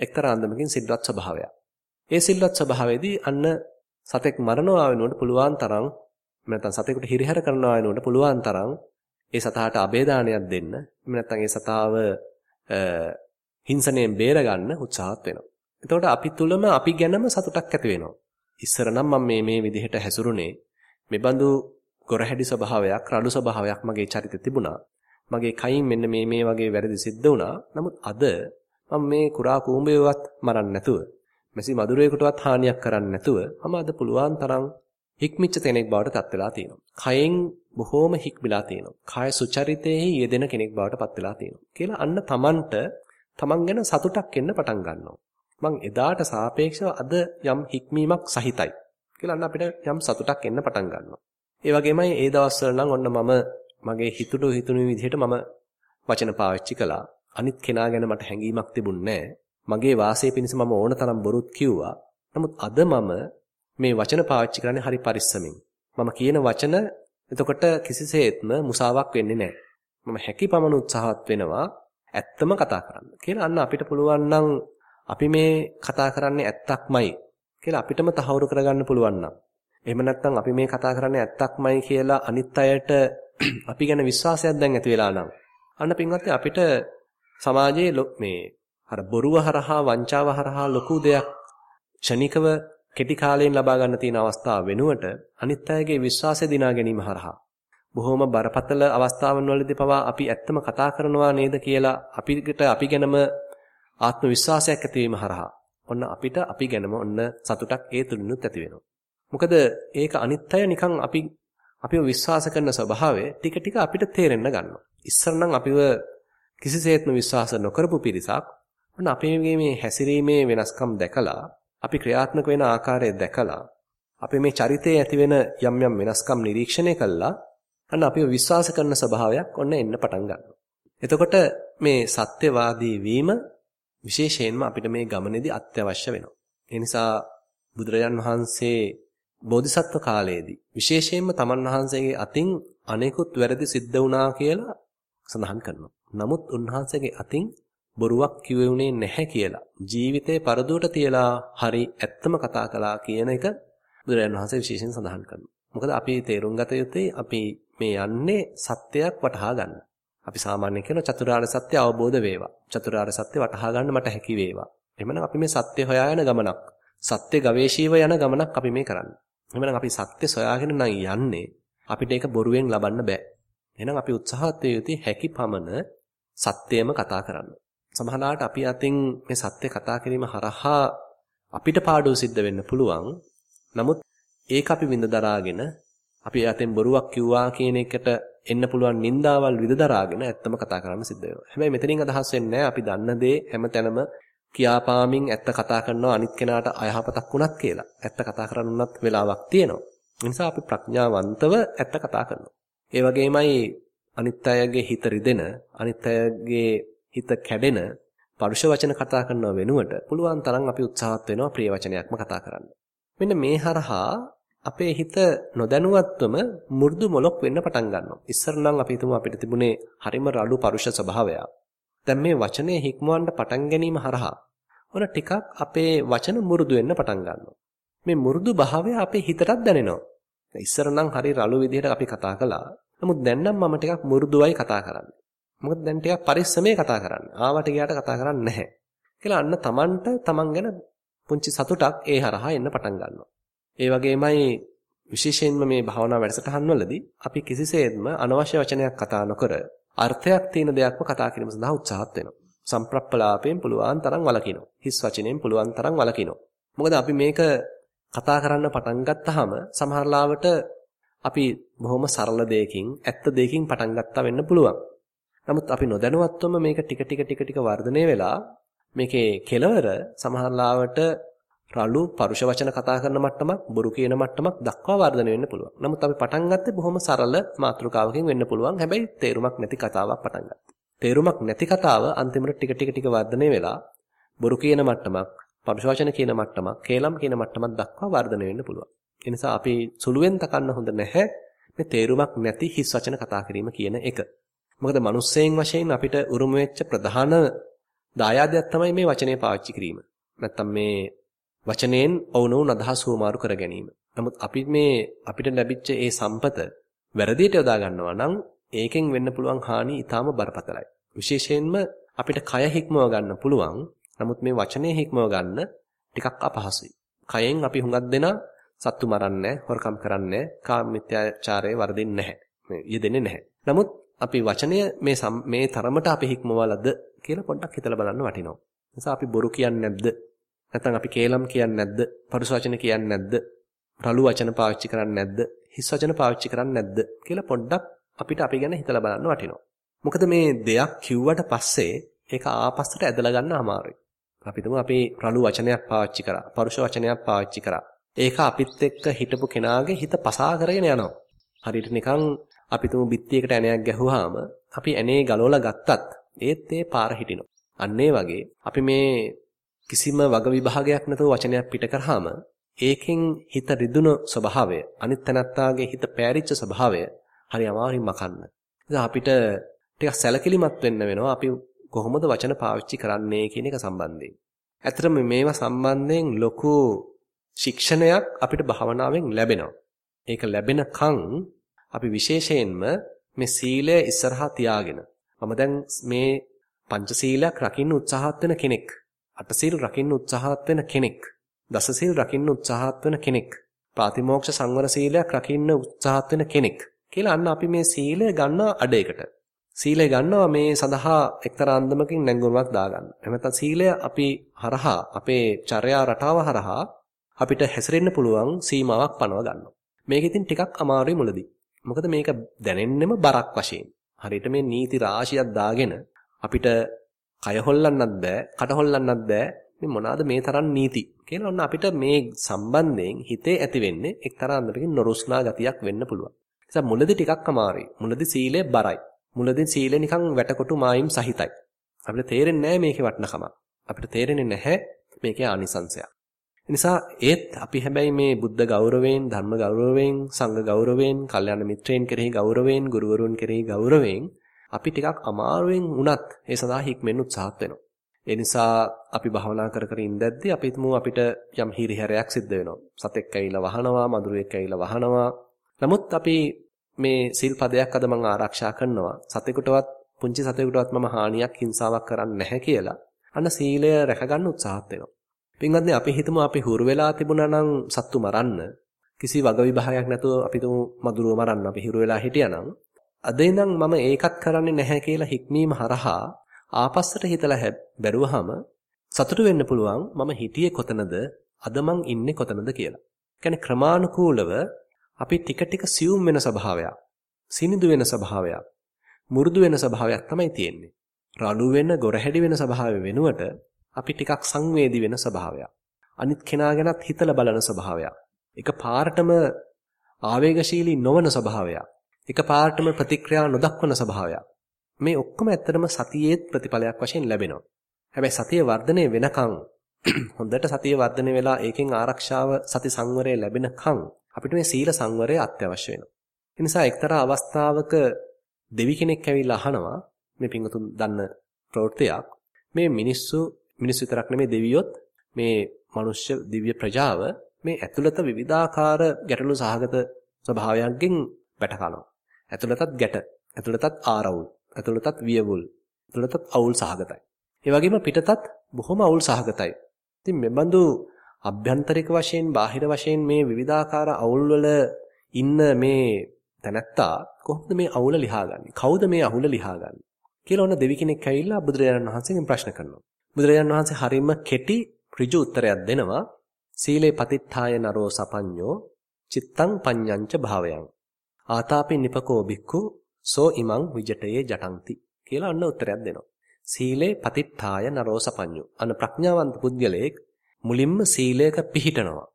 එක්තරා අන්දමකින් සිල්වත් ස්වභාවයක්. ඒ සිල්වත් ස්වභාවයේදී අන්න සතෙක් මරනවා වෙනුවට පුළුවන් තරම් නැත්නම් සතෙකුට හිරිහැර කරනවා වෙනුවට පුළුවන් තරම් ඒ සතාට අබේදානයක් දෙන්න එහෙම නැත්නම් ඒ සතාව හිංසනයෙන් බේරගන්න උත්සාහත් වෙනවා. එතකොට අපි තුලම අපි ගැනම සතුටක් ඇති වෙනවා. ඉස්සර නම් මම මේ මේ විදිහට හැසිරුනේ මෙබඳු ගොරහැඩි ස්වභාවයක් රළු ස්වභාවයක් මගේ චරිතේ තිබුණා. මගේ කයින් මෙන්න මේ මේ වගේ වැරදි සිද්ධ වුණා. නමුත් අද මම මේ කුරා කූඹේවත් මරන්න නැතුව මැසි මදුරේකටවත් හානියක් කරන්නේ නැතුව මම අද පුළුවන් තරම් හික්මිච්ච කෙනෙක් බවට පත් වෙලා තියෙනවා. කයෙන් බොහෝම හික්මිලා තියෙනවා. කාය සුචරිතයේ යෙදෙන කෙනෙක් බවට පත් වෙලා තියෙනවා. කියලා අන්න Tamanට Taman ගැන සතුටක් එන්න පටන් ගන්නවා. මං එදාට සාපේක්ෂව අද යම් හික්මීමක් සහිතයි. කියලා අන්න අපිට යම් සතුටක් එන්න පටන් ගන්නවා. ඒ වගේමයි ඒ දවස්වල නම් ඔන්න මම මගේ හිතුණු හිතුණු විදිහට මම වචන පාවිච්චි කළා. අනිත් කෙනා ගැන මට හැඟීමක් තිබුණේ මගේ වාසය පිණිස මම ඕන තරම් බොරුත් කිව්වා. නමුත් අද මම මේ වචන පාවිච්චි කරන්නේ හරි පරිස්සමින්. මම කියන වචන එතකොට කිසිසේත්ම මුසාවක් වෙන්නේ නැහැ. මම හැකි පමණ උත්සාහවත් වෙනවා ඇත්තම කතා කරන්න. කියලා අන්න අපිට පුළුවන් නම් අපි මේ කතා කරන්නේ ඇත්තක්මයි කියලා අපිටම තහවුරු කරගන්න පුළුවන් නම්. එහෙම නැත්නම් අපි මේ කතා කරන්නේ ඇත්තක්මයි කියලා අනිත් අයට අපි ගැන විශ්වාසයක් දැන් ඇති වෙලා නම් අන්න පින්වත්නි අපිට සමාජයේ මේ අර බොරුව හරහා වංචාව හරහා ලොකු දෙයක් ෂණිකව කෙටි කාලයෙන් ලබා ගන්න තියෙන අවස්ථාව වෙනුවට අනිත් අයගේ විශ්වාසය දිනා ගැනීම හරහා බොහොම බරපතල අවස්ථාවන් වලදී පවා අපි ඇත්තම කතා කරනවා නේද කියලා අපිට අපි ගැනම ආත්ම විශ්වාසයක් ඇතිවීම හරහා ඔන්න අපිට අපි ගැනම ඔන්න සතුටක් ඒ තුලිනුත් ඇති වෙනවා. මොකද ඒක අනිත් අය නිකන් අපි අපිව විශ්වාස කරන ස්වභාවය ටික ටික අපිට තේරෙන්න ගන්නවා. ඉස්සර නම් අපිව කිසිසේත්ම විශ්වාස නොකරපු පිරිසක් ඔන්න අපේ මේ හැසිරීමේ වෙනස්කම් දැකලා අපි ක්‍රියාත්මක වෙන ආකාරය දැකලා අපේ මේ චරිතයේ ඇති වෙන යම් යම් වෙනස්කම් නිරීක්ෂණය කළා අන්න අපිව විශ්වාස කරන ස්වභාවයක් ඔන්න එන්න පටන් ගන්නවා. එතකොට මේ සත්‍යවාදී වීම විශේෂයෙන්ම අපිට මේ ගමනේදී අත්‍යවශ්‍ය වෙනවා. ඒ නිසා බුදුරජාන් වහන්සේ බෝධිසත්ව කාලයේදී විශේෂයෙන්ම තමන් වහන්සේගේ අතින් අනෙකුත් වැරදි සිද්ධ වුණා කියලා සඳහන් කරනවා. නමුත් උන්වහන්සේගේ අතින් බොරුවක් කිව්වේ නැහැ කියලා ජීවිතේ පරදුවට තියලා හරි ඇත්තම කතා කළා කියන එක බුදුරජාණන් වහන්සේ විශේෂයෙන් සඳහන් කරනවා. මොකද අපි තේරුම් ගත යුත්තේ අපි මේ යන්නේ සත්‍යයක් වටහා ගන්න. අපි සාමාන්‍යයෙන් කියන චතුරාර්ය සත්‍ය අවබෝධ වේවා. චතුරාර්ය සත්‍ය වටහා ගන්න මට හැකි වේවා. එහෙමනම් අපි මේ සත්‍ය හොයා යන ගමනක්. සත්‍ය ගවේෂීව යන ගමනක් අපි මේ කරන්නේ. එහෙනම් අපි සත්‍ය සොයාගෙන නම් යන්නේ අපිට ඒක බොරුවෙන් ලබන්න බෑ. එහෙනම් අපි උත්සාහත් යුතුයි හැකි පමණ සත්‍යයම කතා කරන්න. සමහරවිට අපි අතින් මේ සත්‍ය කතා කිරීම හරහා අපිට පාඩුව සිද්ධ වෙන්න පුළුවන්. නමුත් ඒක අපි විඳ දරාගෙන අපි අතෙන් බොරුවක් කිව්වා කියන එකට එන්න පුළුවන් නින්දාවල් විඳ දරාගෙන ඇත්තම කතා කරන්න සිද්ධ වෙනවා. හැබැයි මෙතනින් අදහස් වෙන්නේ අපි දන්න දේ හැමතැනම කියාපාමින් ඇත්ත කතා කරනවා අනිත් කෙනාට අයහපතක් වුණත් කියලා. ඇත්ත කතා කරන්නත් වෙලාවක් තියෙනවා. ඒ නිසා අපි ප්‍රඥාවන්තව ඇත්ත කතා කරනවා. ඒ වගේමයි අනිත් අයගේ හිත රිදෙන, අනිත් අයගේ හිත කැඩෙන පරුෂ වචන කතා කරනව වෙනුවට පුළුවන් තරම් අපි උත්සාහත් වෙනවා ප්‍රිය වචනයක්ම කතා කරන්න. මෙන්න මේ හරහා අපේ හිත නොදැනුවත්වම මු르දු මොලොක් වෙන්න පටන් ගන්නවා. ඉස්සර නම් අපි හිතමු අපිට තිබුණේ හරිම රළු පරුෂ ස්වභාවය. දැන් මේ වචනේ හික්මවන්න පටන් ගැනීම හරහා ඔන ටිකක් අපේ වචන මු르දු වෙන්න පටන් ගන්නවා. මේ මු르දු භාවය අපේ හිතටත් දැනෙනවා. ඉස්සර නම් හරි රළු විදිහට අපි කතා කළා. නමුත් දැන් නම් මම ටිකක් මු르දුවයි කතා කරන්නේ. මොකද දැන් ටිකක් පරිස්සමෙන් කතා කරන්නේ. ආවට ගියාට කතා කරන්නේ නැහැ. කියලා අන්න Tamanට Taman ගැන පුංචි සතුටක් ඒ හරහා එන්න පටන් ගන්නවා. ඒ වගේමයි විශේෂයෙන්ම මේ භාවනා වැඩසටහන් වලදී අපි කිසිසේත්ම අනවශ්‍ය වචනයක් කතා නොකර අර්ථයක් තියෙන දෙයක්ම කතා කිරීම සඳහා උත්සාහත් වෙනවා. සම්ප්‍රප්පලාපයෙන් පුළුවන් තරම් වලකිනවා. හිස් වචනෙන් පුළුවන් තරම් වලකිනවා. මොකද අපි මේක කතා කරන්න පටන් ගත්තාම සමහරලාවට අපි බොහොම සරල දෙයකින් ඇත්ත දෙයකින් පටන් ගත්තා වෙන්න පුළුවන්. නමුත් අපි නොදැනුවත්වම මේක ටික ටික ටික ටික වර්ධනය වෙලා මේකේ කෙලවර සමහරලාවට රළු පරුෂ වචන කතා කරන මට්ටමක් බොරු කියන මට්ටමක් දක්වා වර්ධනය වෙන්න පුළුවන්. නමුත් අපි පටන් ගත්තේ බොහොම සරල මාතෘකාවකින් වෙන්න පුළුවන්. හැබැයි තේරුමක් නැති කතාවක් පටන් ගත්තා. තේරුමක් නැති කතාව අන්තිමට ටික ටික ටික වර්ධනය වෙලා බොරු කියන මට්ටමක්, පරුෂ වචන කියන මට්ටමක්, කේලම් කියන මට්ටමක් දක්වා වර්ධනය වෙන්න පුළුවන්. ඒ නිසා අපි සුළුවෙන් තකන්න හොඳ නැහැ මේ තේරුමක් නැති හිස් වචන කතා කිරීම කියන එක. මොකද මිනිස්සෙන් වශයෙන් අපිට උරුම වෙච්ච ප්‍රධාන දායාදයක් තමයි මේ වචනේ පාවිච්චි කිරීම. නැත්තම් මේ වචනයෙන් ඔවුනොවුන් අදහස් හුවමාරු කර ගැනීම. නමුත් අපි මේ අපිට ලැබිච්ච ඒ සම්පත වැරදියට යොදා ගන්නවා නම් ඒකෙන් වෙන්න පුළුවන් හානි ඊටාම බරපතලයි. විශේෂයෙන්ම අපිට කය හික්මව ගන්න පුළුවන්. නමුත් මේ වචනේ හික්මව ගන්න ටිකක් අපහසුයි. කයෙන් අපි හුඟක් දෙනා සත්තු මරන්නේ හොරකම් කරන්නේ කාමමිත්‍යාචාරයේ වර්ධින්නේ නැහැ. මේ යෙදෙන්නේ නැහැ. නමුත් අපි වචනය මේ මේ තරමට අපි හික්මවලද කියලා පොඩ්ඩක් හිතලා බලන්න වටිනවා. නිසා අපි බොරු කියන්නේ නැද්ද? නැත්නම් අපි කේලම් කියන්නේ නැද්ද? පරුස වචන කියන්නේ නැද්ද? රළු වචන පාවිච්චි කරන්නේ නැද්ද? හිස් වචන පාවිච්චි කරන්නේ නැද්ද? කියලා පොඩ්ඩක් අපිට අපි ගැන හිතලා බලන්න වටිනවා. මොකද මේ දෙයක් කිව්වට පස්සේ ඒක ආපස්සට ඇදලා ගන්න අමාරුයි. අපි තුමු අපි රළු වචනයක් පාවිච්චි කරා, පරුෂ වචනයක් පාවිච්චි කරා. ඒක අපිත් එක්ක හිටපු කෙනාගේ හිත පසා කරගෙන යනවා. හරියට නිකන් අපි තුමු බිත්තියකට ඇණයක් ගැහුවාම අපි ඇනේ ගලවලා ගත්තත් ඒත් ඒ පාර හිටිනවා. අන්න වගේ අපි මේ කිසිම වග විභාගයක් නැතුව වචනයක් පිට කරාම ඒකෙන් හිත රිදුන ස්වභාවය අනිත් තැනත්තාගේ හිත පෑරිච්ච ස්වභාවය හරි අමාරුයි මකන්න. ඉතින් අපිට ටිකක් සැලකිලිමත් වෙන්න වෙනවා අපි කොහොමද වචන පාවිච්චි කරන්නේ කියන එක සම්බන්ධයෙන්. ඇත්තටම මේවා සම්බන්ධයෙන් ලොකු ශික්ෂණයක් අපිට භාවනාවෙන් ලැබෙනවා. ඒක ලැබෙනකන් අපි විශේෂයෙන්ම මේ සීලය ඉස්සරහා තියාගෙන මම දැන් මේ පංචශීලයක් රකින්න උත්සාහත් වෙන කෙනෙක්. අටසිල් රකින්න උත්සාහත් වෙන කෙනෙක්. දසසිල් රකින්න උත්සාහත් වෙන කෙනෙක්. ප්‍රාතිමෝක්ෂ සංවර සීලයක් රකින්න උත්සාහත් වෙන කෙනෙක්. කියලා අන්න අපි මේ සීලය ගන්න අඩේකට. සීලය ගන්නවා මේ සඳහා එක්තරා අන්දමකින් නැංගුමක් දාගන්න. එහෙම නැත්නම් සීලය අපි හරහා අපේ චර්යා රටාව හරහා අපිට හැසිරෙන්න පුළුවන් සීමාවක් පනව ගන්නවා. මේක ඉතින් ටිකක් අමාරුයි මුලදී. මොකද මේක දැනෙන්නෙම බරක් වශයෙන්. හරියට මේ නීති රාශියක් දාගෙන අපිට කය හොල්ලන්නත් බෑ, කට හොල්ලන්නත් බෑ. මේ මොනවාද මේ තරම් නීති කියලා ඔන්න අපිට මේ සම්බන්ධයෙන් හිතේ ඇති වෙන්නේ එක්තරා අන්දමකින් නොරුස්නා ගතියක් වෙන්න පුළුවන්. නිසා මුලදී ටිකක් අමාරුයි. මුලදී සීලය බරයි. මුලදී සීලය නිකන් වැටකොටු මායිම් සහිතයි. අපිට තේරෙන්නේ නැහැ මේකේ වටිනකම. අපිට තේරෙන්නේ නැහැ මේකේ ආනිසංශයක්. නිසා ඒත් අපි හැබැයි මේ බුද්ධ ගෞරවයෙන්, ධර්ම ගෞරවයෙන්, සංඝ ගෞරවයෙන්, කල්යාණ මිත්‍රයන් කෙරෙහි ගෞරවයෙන්, ගුරුවරුන් කෙරෙහි ගෞරවයෙන් අපි ටිකක් අමාරුවෙන් වුණත් ඒ සඳහා හික්මෙන්න උත්සාහත් වෙනවා. ඒ නිසා අපි භවනා කර කර ඉඳද්දී අපි හිතමු අපිට යම් හිරිහැරයක් සිද්ධ වෙනවා. සතෙක් ඇවිල්ලා වහනවා, මදුරුවෙක් ඇවිල්ලා වහනවා. නමුත් අපි මේ සිල් පදයක් අද මම ආරක්ෂා කරනවා. සතෙකුටවත් පුංචි සතෙකුටවත් මම හානියක් හිංසාවක් කරන්නේ නැහැ කියලා. අන්න සීලය රැකගන්න උත්සාහත් වෙනවා. පින්වත්නි අපි හිතමු අපි හුරු වෙලා තිබුණා නම් සත්තු මරන්න කිසි වග විභාගයක් නැතුව අපි තුමු මදුරුව මරන්න අපි හිරු වෙලා හිටියානම් අද ඉඳන් මම ඒකත් කරන්නේ නැහැ කියලා හික්මීම හරහා ආපස්සට හිතලා බැරුවහම සතුටු වෙන්න පුළුවන් මම හිටියේ කොතනද අද මං ඉන්නේ කොතනද කියලා. කියන්නේ ක්‍රමානුකූලව අපි ටික ටික සියුම් වෙන ස්වභාවයක්, සිනිඳු වෙන ස්වභාවයක්, මුරුදු වෙන ස්වභාවයක් තමයි තියෙන්නේ. රළු වෙන, ගොරහැඩි වෙන ස්වභාවය වෙනුවට අපි ටිකක් සංවේදී වෙන ස්වභාවයක්. අනිත් කෙනා ගැනත් හිතලා බලන ස්වභාවයක්. එක පාරටම ආවේගශීලී නොවන ස්වභාවයක්. එක පාරටම ප්‍රතික්‍රියා නොදක්වන ස්වභාවයක්. මේ ඔක්කොම ඇත්තටම සතියේ ප්‍රතිඵලයක් වශයෙන් ලැබෙනවා. හැබැයි සතිය වර්ධනය වෙනකන් හොඳට සතිය වර්ධනය වෙලා ඒකෙන් ආරක්ෂාව සති සංවරය ලැබෙනකන් අපිට මේ සීල සංවරය අත්‍යවශ්‍ය වෙනවා. ඒ නිසා එක්තරා අවස්ථාවක දෙවි කෙනෙක් ඇවිල්ලා අහනවා මේ පිංගුතුන් දන්න ප්‍රවෘත්තියක් මේ මිනිස්සු මිනිස් විතරක් නෙමෙයි දෙවියොත් මේ මනුෂ්‍ය දිව්‍ය ප්‍රජාව මේ ඇතුළත විවිධාකාර ගැටලු සහගත ස්වභාවයන්ගෙන් වැට කනවා. ඇතුළතත් ගැට, ඇතුළතත් ආරවුල්, ඇතුළතත් වියවුල්, ඇතුළතත් අවුල් සහගතයි. ඒ වගේම පිටතත් බොහොම අවුල් සහගතයි. ඉතින් මෙබඳු අභ්‍යන්තරික වශයෙන් බාහිර වශයෙන් මේ විවිධාකාර අවුල් වල ඉන්න මේ තැනැත්තා කොහොමද මේ අවුල ලියාගන්නේ? කවුද මේ අවුල ලියාගන්නේ? කියලා ඔන්න දෙවි කෙනෙක් ඇවිල්ලා බුදුරජාණන් වහන්සේගෙන් ප්‍රශ්න කරනවා. බුදුරජාණන් වහන්සේ හරිම කෙටි ඍජු උත්තරයක් දෙනවා. සීලේ පතිත්ථාය නරෝ සපඤ්ඤෝ චිත්තං පඤ්ඤංච භාවයන්. ආතාපි නිපකෝ බික්ඛු සෝ ඉමං විජටයේ ජටಂತಿ කියලා අන්න උත්තරයක් දෙනවා. සීලේ පතිත්ථාය නරෝ සපඤ්ඤෝ. අන්න ප්‍රඥාවන්ත පුද්ගලයෙක් මුලින්ම සීලයක පිහිටනවා.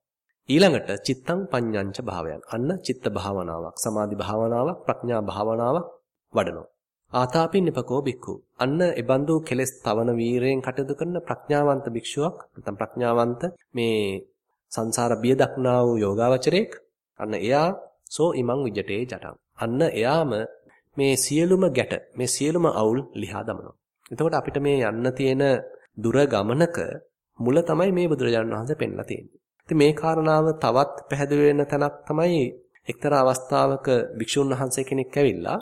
ඊළඟට චිත්තං පඤ්ඤංච භාවයන්. අන්න චිත්ත භාවනාවක්, සමාධි භාවනාවක්, ප්‍රඥා භාවනාවක් වඩනවා. ආතාපින්නපකෝ බික්ඛු. අන්න එබඳු කෙලෙස් තවන වීරයෙන් කටයුතු කරන ප්‍රඥාවන්ත භික්ෂුවක් නැත්නම් ප්‍රඥාවන්ත මේ සංසාර බිය දක්නා වූ යෝගාවචරයෙක් අන්න එයා සෝ ඉමං විජටේ ජටං. අන්න එයාම මේ සියලුම ගැට මේ සියලුම අවුල් ලිහා දමනවා. එතකොට අපිට මේ යන්න තියෙන දුර ගමනක මුල තමයි මේ බුදුරජාණන් වහන්සේ පෙන්ලා තියෙන්නේ. ඉතින් මේ කාරණාව තවත් පැහැදිලි වෙන තැනක් තමයි එක්තරා අවස්ථාවක භික්ෂුන් වහන්සේ කෙනෙක් ඇවිල්ලා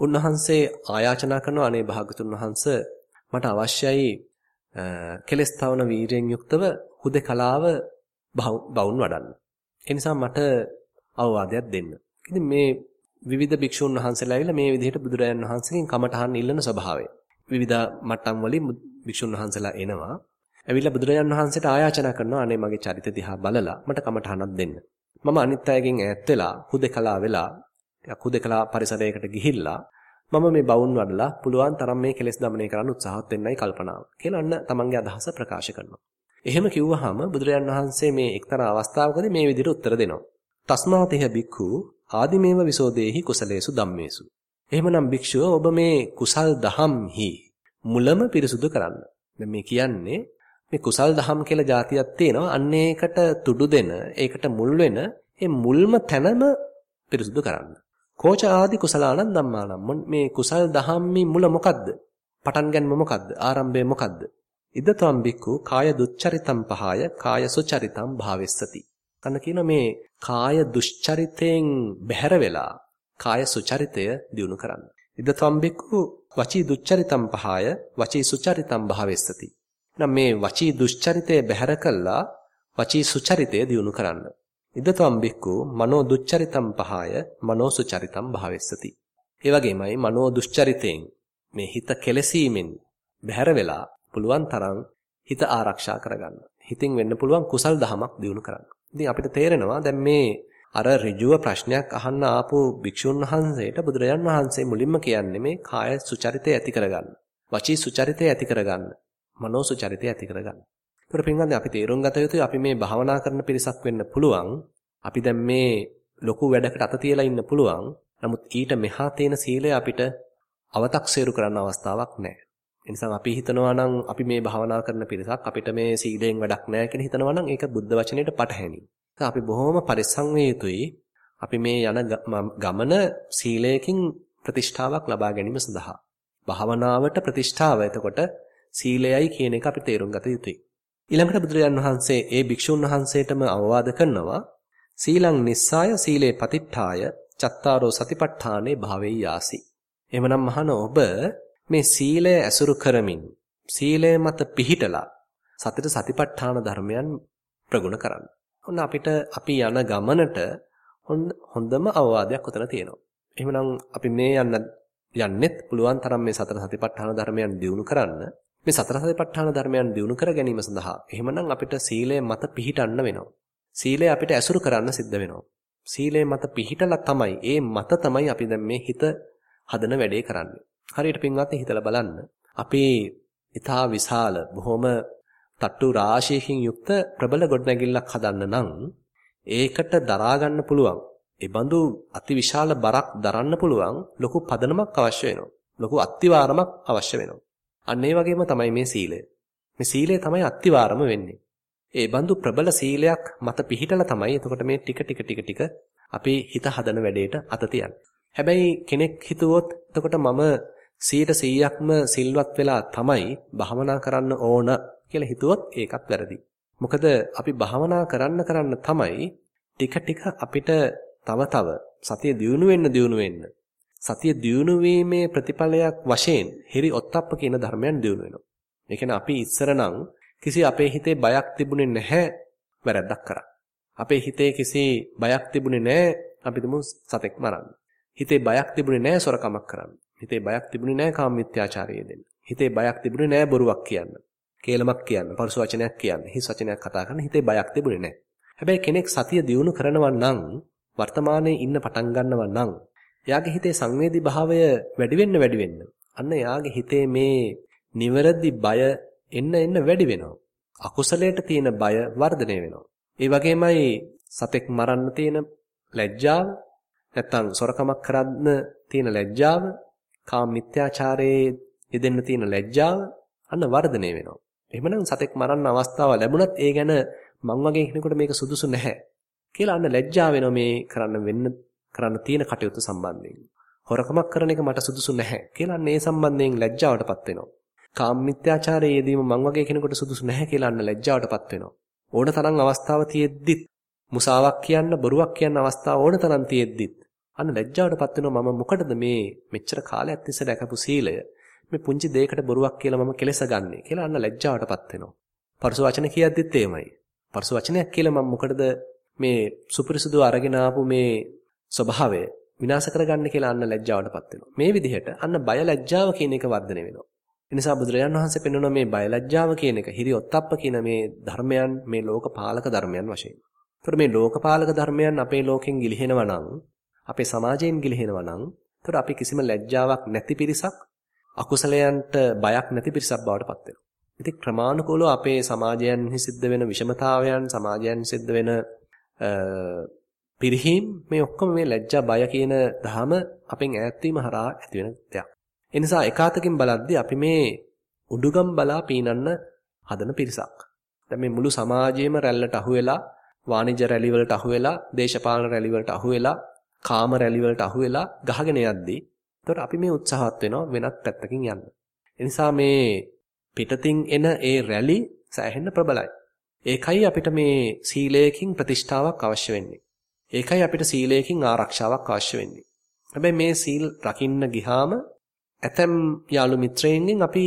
උන්වහන්සේ ආයාචනා කරනවා අනේ භාගතුන් වහන්ස මට අවශ්‍යයි කෙලස් තවන වීරයෙන් යුක්තව හුදකලාව බවුන් වඩන්න. ඒ නිසා මට අවවාදයක් දෙන්න. ඉතින් මේ විවිධ භික්ෂුන් වහන්සේලා ඇවිල්ලා මේ විදිහට බුදුරජාන් වහන්සේගෙන් කමඨහන් ඉල්ලන ස්වභාවය. විවිධ මට්ටම් වලින් භික්ෂුන් වහන්සේලා එනවා. ඇවිල්ලා බුදුරජාන් වහන්සේට ආයාචනා කරනවා අනේ මගේ චරිත දිහා බලලා මට කමඨහනක් දෙන්න. මම අනිත් අයගෙන් ඈත් වෙලා හුදකලා වෙලා හුදකලා පරිසරයකට ගිහිල්ලා මම මේ බවුන් වඩලා පුළුවන් තරම් මේ කෙලෙස් දමනය කරන්න උත්සාහත් වෙන්නයි කල්පනාව. කියලා අන්න තමන්ගේ අදහස ප්‍රකාශ කරනවා. එහෙම කිව්වහම බුදුරජාන් වහන්සේ මේ එක්තරා අවස්ථාවකදී මේ විදිහට උත්තර දෙනවා. තස්මාතිහ බික්ඛු ආදිමේව විසෝදේහි කුසලේසු ධම්මේසු. එහෙමනම් භික්ෂුව ඔබ මේ කුසල් දහම්හි මුලම පිරිසුදු කරන්න. දැන් මේ කියන්නේ මේ කුසල් දහම් කියලා જાතියක් තියෙනවා. අන්න ඒකට තුඩු දෙන, ඒකට මුල් වෙන, ඒ මුල්ම තැනම පිරිසුදු කරන්න. කෝච ආදි කුසලානං ධම්මානම් මේ කුසල් දහම්මි මුල මොකද්ද? පටන් ගැනීම මොකද්ද? ආරම්භය මොකද්ද? ඉදතම් බික්කු කාය දුච්චරිතම් පහය කාය සුචරිතම් භාවෙස්සති. කන්න කියන මේ කාය දුෂ්චරිතයෙන් බැහැර වෙලා කාය සුචරිතය දිනු කරන්න. ඉදතම් බික්කු වචී දුච්චරිතම් පහය වචී සුචරිතම් භාවෙස්සති. නම් මේ වචී දුෂ්චරිතය බැහැර කළා වචී සුචරිතය දිනු කරන්න. ඉදතම් බික්කු මනෝ දුච්චරිතම් පහය මනෝ සුචරිතම් භාවෙස්සති. ඒ වගේමයි මනෝ දුෂ්චරිතෙන් මේ හිත කෙලසීමෙන් බැහැර වෙලා පුළුවන් තරම් හිත ආරක්ෂා කරගන්න. හිතින් වෙන්න පුළුවන් කුසල් දහමක් දිනු කරන්න. ඉතින් අපිට තේරෙනවා දැන් මේ අර ඍජුව ප්‍රශ්නයක් අහන්න ආපු භික්ෂුන් වහන්සේට බුදුරජාන් වහන්සේ මුලින්ම කියන්නේ මේ කාය සුචරිතය ඇති කරගන්න. වචී සුචරිතය ඇති කරගන්න. මනෝ සුචරිතය ඇති කරගන්න. ඒතර පින්වත්නි අපි තේරුම් ගත යුතුයි අපි මේ භාවනා කරන පිරිසක් වෙන්න පුළුවන්. අපි දැන් මේ ලොකු වැඩකට අත තියලා ඉන්න පුළුවන්. නමුත් ඊට මෙහා තියෙන සීලය අපිට අව탁සේරු කරන්න අවස්ථාවක් නැහැ. ඒ නිසා අපි හිතනවා නම් අපි මේ භාවනා කරන පිරිසක් අපිට මේ සීලයෙන් වැඩක් නැහැ කියලා හිතනවා නම් ඒක බුද්ධ වචනයට පටහැනි. අපි බොහොම පරිස්සම් යුතුයි. අපි මේ යන ගමන සීලයකින් ප්‍රතිෂ්ඨාවක් ලබා ගැනීම සඳහා. භාවනාවට ප්‍රතිෂ්ඨාව එතකොට සීලයයි කියන එක අපි තේරුම් ගත යුතුයි. ඊළඟට බුදුරජාන් වහන්සේ ඒ භික්ෂුන් වහන්සේටම අවවාද කරනවා සීලං නිස්සාය සීලේ පතිට්ඨාය චත්තාරෝ සතිපට්ඨානේ භාවේ යාසි. එhmenan මහන ඔබ මේ සීලය ඇසුරු කරමින් සීලය මත පිහිටලා සතර සතිපට්ඨාන ධර්මයන් ප්‍රගුණ කරන්න. ඔන්න අපිට අපි යන ගමනට හොඳම අවවාදයක් උතන තියෙනවා. එහෙමනම් අපි මේ යන්න යන්නෙත් පුළුවන් තරම් මේ සතර සතිපට්ඨාන ධර්මයන් දියුණු කරන්න. මේ සතර සතිපට්ඨාන ධර්මයන් දියුණු කර ගැනීම සඳහා එහෙමනම් අපිට සීලය මත පිහිටන්න වෙනවා. සීලය අපිට ඇසුරු කරන්න සිද්ධ වෙනවා. සීලය මත පිහිටලා තමයි ඒ මත තමයි අපි දැන් මේ හිත හදන වැඩේ කරන්නේ. හරියට පින්වත්නි හිතලා බලන්න. අපි ඊටා විශාල බොහොම තට්ටු රාශියකින් යුක්ත ප්‍රබල ගොඩනැගිල්ලක් හදන්න නම් ඒකට දරා ගන්න පුළුවන්. ඒ බඳු අතිවිශාල බරක් දරන්න පුළුවන් ලොකු පදනමක් අවශ්‍ය වෙනවා. ලොකු අත්තිවාරමක් අවශ්‍ය වෙනවා. අන්න ඒ වගේම තමයි මේ සීලය. මේ සීලය තමයි අත්තිවාරම වෙන්නේ. ඒ බඳු ප්‍රබල සීලයක් මත පිහිටලා තමයි එතකොට මේ ටික ටික ටික ටික අපි හිත හදන වැඩේට අත හැබැයි කෙනෙක් හිතුවොත් එතකොට මම 100%ක්ම සිල්වත් වෙලා තමයි භවනා කරන්න ඕන කියලා හිතුවොත් ඒකත් වැරදි. මොකද අපි භවනා කරන්න කරන්න තමයි ටික ටික අපිට තව තව සතිය දියුණු වෙන්න දියුණු වෙන්න සතිය දියුණු වීමේ ප්‍රතිඵලයක් වශයෙන් හිරි ඔත්තප්ප කියන ධර්මයන් දියුණු වෙනවා. ඒ කියන්නේ අපි ඉස්සර නම් කිසි අපේ හිතේ බයක් තිබුණේ නැහැ වැරද්දක් කරා. අපේ හිතේ කිසි බයක් තිබුණේ නැහැ අපි තුමු සතෙක් මරන්න. හිතේ බයක් තිබුණේ නැහැ සොරකමක් කරන්න. හිතේ බයක් තිබුණේ නැහැ කාම මිත්‍යාචාරය දෙන්න. හිතේ බයක් තිබුණේ නැහැ බොරුවක් කියන්න. කේලමක් කියන්න, පරුස වචනයක් කියන්න, හිස් වචනයක් කතා කරන්න හිතේ බයක් තිබුණේ නැහැ. හැබැයි කෙනෙක් සතිය දියුණු කරනවා නම් වර්තමානයේ ඉන්න පටන් ගන්නවා නම් එයාගේ හිතේ සංවේදී භාවය වැඩි වෙන්න වැඩි වෙන්න අන්න එයාගේ හිතේ මේ නිවැරදි බය එන්න එන්න වැඩි වෙනවා. අකුසලයට තියෙන බය වර්ධනය වෙනවා. ඒ වගේමයි සතෙක් මරන්න තියෙන ලැජ්ජාව නැත්තම් සොරකමක් කරන්න තියෙන ලැජ්ජාව කාම මිත්‍යාචාරයේ යෙදෙන්න තියෙන ලැජ්ජාව අන්න වර්ධනය වෙනවා. එහෙමනම් සතෙක් මරන්න අවස්ථාව ලැබුණත් ඒ ගැන මං වගේ කෙනෙකුට මේක සුදුසු නැහැ කියලා අන්න ලැජ්ජා වෙනවා මේ කරන්න වෙන්න කරන්න තියෙන කටයුතු සම්බන්ධයෙන්. හොරකමක් කරන එක මට සුදුසු නැහැ කියලා අන්න ඒ සම්බන්ධයෙන් ලැජ්ජාවටපත් වෙනවා. කාම මිත්‍යාචාරයේ යෙදීම මං වගේ කෙනෙකුට සුදුසු නැහැ කියලා අන්න ලැජ්ජාවටපත් වෙනවා. ඕන තරම් අවස්ථාව තියෙද්දිත් මුසාවක් කියන්න බොරුවක් කියන්න අවස්ථාව ඕන තරම් තියෙද්දිත් අන්න ලැජ්ජාවටපත් වෙනවා මම මොකටද මේ මෙච්චර කාලයක් තිස්සේ දැකපු සීලය මේ පුංචි දෙයකට බොරුවක් කියලා මම කෙලස ගන්නෙ කියලා අන්න ලැජ්ජාවටපත් වෙනවා. පරස වචන කියද්දිත් එහෙමයි. පරස වචනයක් කියලා මම මොකටද මේ සුපිරිසුදු අරගෙන ආපු මේ ස්වභාවය විනාශ කරගන්න කියලා අන්න ලැජ්ජාවටපත් වෙනවා. මේ විදිහට අන්න බය ලැජ්ජාව කියන එක වර්ධනය වෙනවා. ඒ නිසා බුදුරජාණන් වහන්සේ පෙන්වන මේ බය ලැජ්ජාව කියන එක හිරි ඔත්තප්ප කියන මේ ධර්මයන් මේ ලෝකපාලක ධර්මයන් වශයෙන්. ඒතර මේ ලෝකපාලක ධර්මයන් අපේ ලෝකෙන් ගිලිහෙනවා නම් අපේ සමාජයෙන් ගිලිහෙනවා නම් ඒතර අපි කිසිම ලැජ්ජාවක් නැති පිරිසක් අකුසලයන්ට බයක් නැති පිරිසක් බවට පත් වෙනවා. ඉතින් ක්‍රමානුකූලව අපේ සමාජයන්හි සිද්ධ වෙන විෂමතාවයන් සමාජයන් සිද්ධ වෙන පිරිහීම් මේ ඔක්කොම මේ ලැජ්ජා බය කියන ධහම අපෙන් ඈත් වීම හරහා ඇති වෙන දෙයක්. ඒ නිසා එකාතකින් බලද්දී අපි මේ උඩුගම් බලා පීනන්න හදන පිරිසක්. දැන් මේ මුළු සමාජයේම රැල්ලට අහු වෙලා වාණිජ රැලි වලට අහු වෙලා දේශපාලන රැලි වලට අහු වෙලා කාම රැලි වලට අහු වෙලා ගහගෙන යද්දී එතකොට අපි මේ උත්සාහවත් වෙනවා වෙනත් පැත්තකින් යන්න. ඒ නිසා මේ පිටතින් එන ඒ රැලි සෑහෙන්න ප්‍රබලයි. ඒකයි අපිට මේ සීලයකින් ප්‍රතිෂ්ඨාවක් අවශ්‍ය වෙන්නේ. ඒකයි අපිට සීලයකින් ආරක්ෂාවක් අවශ්‍ය වෙන්නේ. හැබැයි මේ සීල් රකින්න ගියාම ඇතම් යාළු මිත්‍රයින්ගෙන් අපි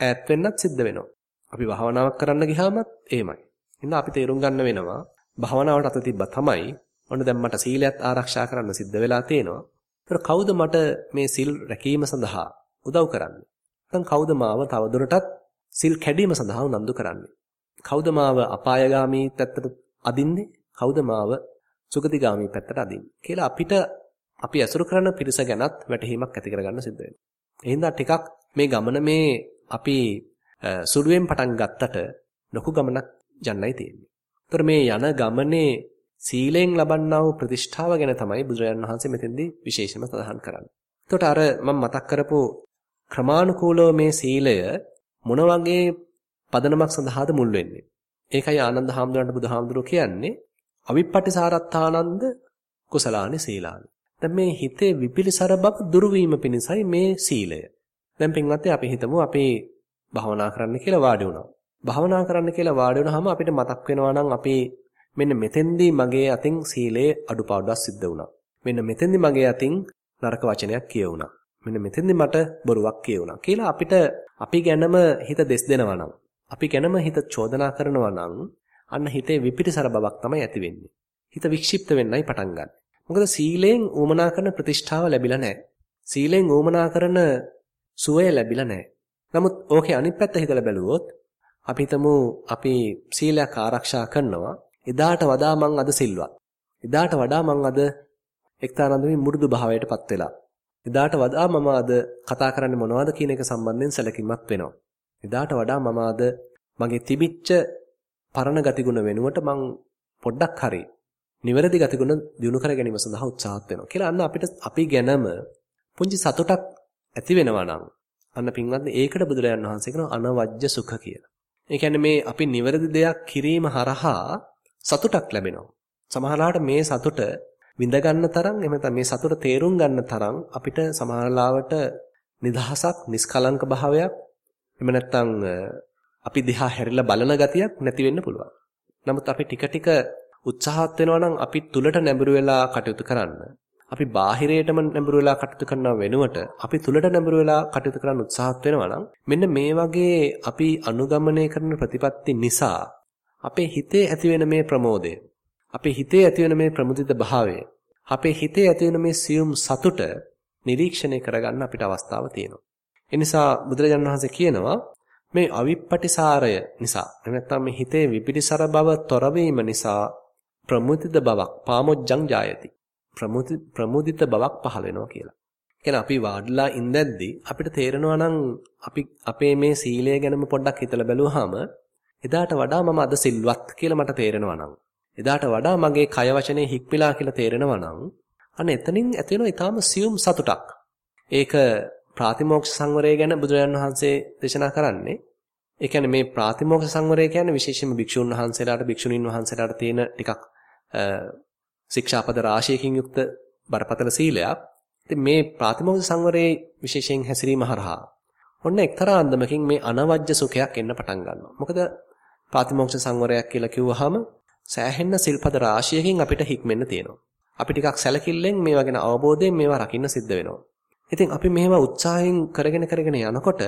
ඈත් වෙන්නත් සිද්ධ වෙනවා. අපි භාවනාවක් කරන්න ගියාමත් එහෙමයි. ඉතින් අපි තේරුම් ගන්න වෙනවා භාවනාවට අත තිබ්බා තමයි ඔන්න දැන් මට සීලයත් ආරක්ෂා කරන්න සිද්ධ වෙලා තියෙනවා. ඒතර කවුද මට මේ සිල් රැකීම සඳහා උදව් කරන්නේ? නැත්නම් කවුද මාව තවදුරටත් සිල් කැඩීම සඳහා උනන්දු කරන්නේ? කවුද මාව අපායগামী පැත්තට අදින්නේ? කවුද මාව සුගතිගාමී පැත්තට අදින්නේ? කියලා අපිට අපි ඇසුරු කරන පිරිස ගැනත් වැටහීමක් ඇති කරගන්න සිද්ධ වෙනවා. එහෙනම් ටිකක් මේ ගමන මේ අපි සුළුවෙන් පටන් ගත්තට ලොකු ගමනක් යන්නයි තියෙන්නේ. ඒතර මේ යන ගමනේ සීලෙන් ලබන්නා වූ ප්‍රතිෂ්ඨාව ගැන තමයි බුදුරජාණන් වහන්සේ මෙතෙන්දී විශේෂම සඳහන් කරන්නේ. එතකොට අර මම මතක් කරපු ක්‍රමානුකූලව මේ සීලය මොන වගේ පදනමක් සඳහාද මුල් වෙන්නේ? ඒකයි ආනන්ද හාමුදුරන්ට බුදුහාමුදුරුවෝ කියන්නේ අවිප්පටිසාරත්තානන්ද කුසලානි සීලානි. දැන් මේ හිතේ විපිලිසර බව දුරු වීම පිණිසයි මේ සීලය. දැන් පින්වත්නි අපි හිතමු අපි භාවනා කරන්න කියලා වාඩි වුණා. භාවනා කරන්න කියලා වාඩි වුණාම අපිට මතක් වෙනවා නම් අපි මෙන්න මෙතෙන්දී මගේ අතින් සීලේ අඩුපාඩුවක් සිද්ධ වුණා. මෙන්න මෙතෙන්දී මගේ අතින් නරක වචනයක් කියවුණා. මෙන්න මෙතෙන්දී මට බොරුවක් කියවුණා කියලා අපිට අපි ගැනම හිත දෙස් දෙනවා නම් අපි ගැනම හිත චෝදනා කරනවා නම් අන්න හිතේ විපිරිසර බවක් තමයි ඇති වෙන්නේ. හිත වික්ෂිප්ත වෙන්නයි පටන් ගන්න. මොකද සීලෙන් ඌමනා කරන ප්‍රතිෂ්ඨාව ලැබිලා නැහැ. සීලෙන් ඌමනා කරන සුවය ලැබිලා නැහැ. නමුත් ඕකේ අනිත් පැත්ත හිතලා බැලුවොත් අපි හිතමු අපි සීලයක් ආරක්ෂා කරනවා. එදාට වඩා මං අද සිල්වත්. එදාට වඩා මං අද එක්තරාන්දමින් මුරුදු භාවයටපත් වෙලා. එදාට වඩා මම අද කතා කරන්නේ මොනවද කියන එක සම්බන්ධයෙන් සැලකිලිමත් වෙනවා. එදාට වඩා මම අද මගේ තිබිච්ච පරණ ගතිගුණ වෙනුවට මං පොඩ්ඩක් හරි නිවැරදි ගතිගුණ දිනු කර ගැනීම සඳහා උත්සාහත් වෙනවා. කියලා අන්න අපිට අපි ගැනම පුංචි සතුටක් ඇති වෙනවා නම් අන්න පින්වත්නි ඒකට බුදුරජාන් වහන්සේ කියනවා අනවජ්‍ය සුඛ කියලා. ඒ කියන්නේ මේ අපි නිවැරදි දෙයක් කිරීම හරහා සතුටක් ලැබෙනවා. සමහරවිට මේ සතුට විඳ ගන්න තරම් එහෙම නැත්නම් මේ සතුට තේරුම් ගන්න තරම් අපිට සමහරවිට නිදහසක්, නිස්කලංක භාවයක් එහෙම නැත්නම් අපි දිහා හැරිලා බලන ගතියක් නැති වෙන්න පුළුවන්. නමුත් අපි ටික ටික උත්සාහත් වෙනවා නම් අපි තුලට නැඹුරු වෙලා කටයුතු කරන්න. අපි බාහිරයටම නැඹුරු වෙලා කටයුතු කරනව වෙනුවට අපි තුලට නැඹුරු වෙලා කටයුතු කරන්න උත්සාහත් වෙනවා නම් මෙන්න මේ වගේ අපි අනුගමනය කරන ප්‍රතිපත්ති නිසා අපේ හිතේ ඇතිවෙන මේ ප්‍රමෝදය අපේ හිතේ ඇතිවෙන මේ ප්‍රමුදිත භාවය අපේ හිතේ ඇතිවෙන මේ සියුම් සතුට නිරීක්ෂණය කරගන්න අපිට අවස්ථාව තියෙනවා. ඒ නිසා බුදුරජාණන් වහන්සේ කියනවා මේ අවිප්පටිසාරය නිසා එහෙම නැත්නම් මේ හිතේ විපිරිසර බව තොරවීම නිසා ප්‍රමුදිත බවක් පාමොජ්ජං ජායති. ප්‍රමුදිත බවක් පහළ වෙනවා කියලා. කියන්නේ අපි වාඩිලා ඉඳද්දි අපිට තේරෙනවා නම් අපි අපේ මේ සීලය ගැනම පොඩ්ඩක් හිතලා බැලුවාම එදාට වඩා මම අද සිල්වත් කියලා මට තේරෙනවා නම් එදාට වඩා මගේ කය වචනේ හික්මිලා කියලා තේරෙනවා නම් අන්න එතනින් ඇති වෙන ඊටාම සියුම් සතුටක්. ඒක ප්‍රාතිමෝක්ෂ සංවරය ගැන බුදුරජාන් වහන්සේ දේශනා කරන්නේ. ඒ කියන්නේ මේ ප්‍රාතිමෝක්ෂ සංවරය කියන්නේ විශේෂයෙන්ම භික්ෂුන් වහන්සේලාට භික්ෂුණීන් වහන්සේලාට තියෙන ටිකක් ශික්ෂාපද රාශියකින් යුක්ත බරපතල සීලයක්. ඉතින් මේ ප්‍රාතිමෝක්ෂ සංවරයේ විශේෂයෙන් හැසිරීම හරහා ඔන්න එක්තරා අන්දමකින් මේ අනවජ්‍ය සුඛයක් එන්න පටන් ගන්නවා. මොකද ප්‍රාතිමෝක්ෂ සංවරයක් කියලා කිව්වහම සෑහෙන්න සිල්පද රාශියකින් අපිට හික්මෙන්න තියෙනවා. අපි ටිකක් සැලකිල්ලෙන් මේවා ගැන අවබෝධයෙන් මේවා රකින්න සිද්ධ වෙනවා. ඉතින් අපි මෙහෙම උත්සාහයෙන් කරගෙන කරගෙන යනකොට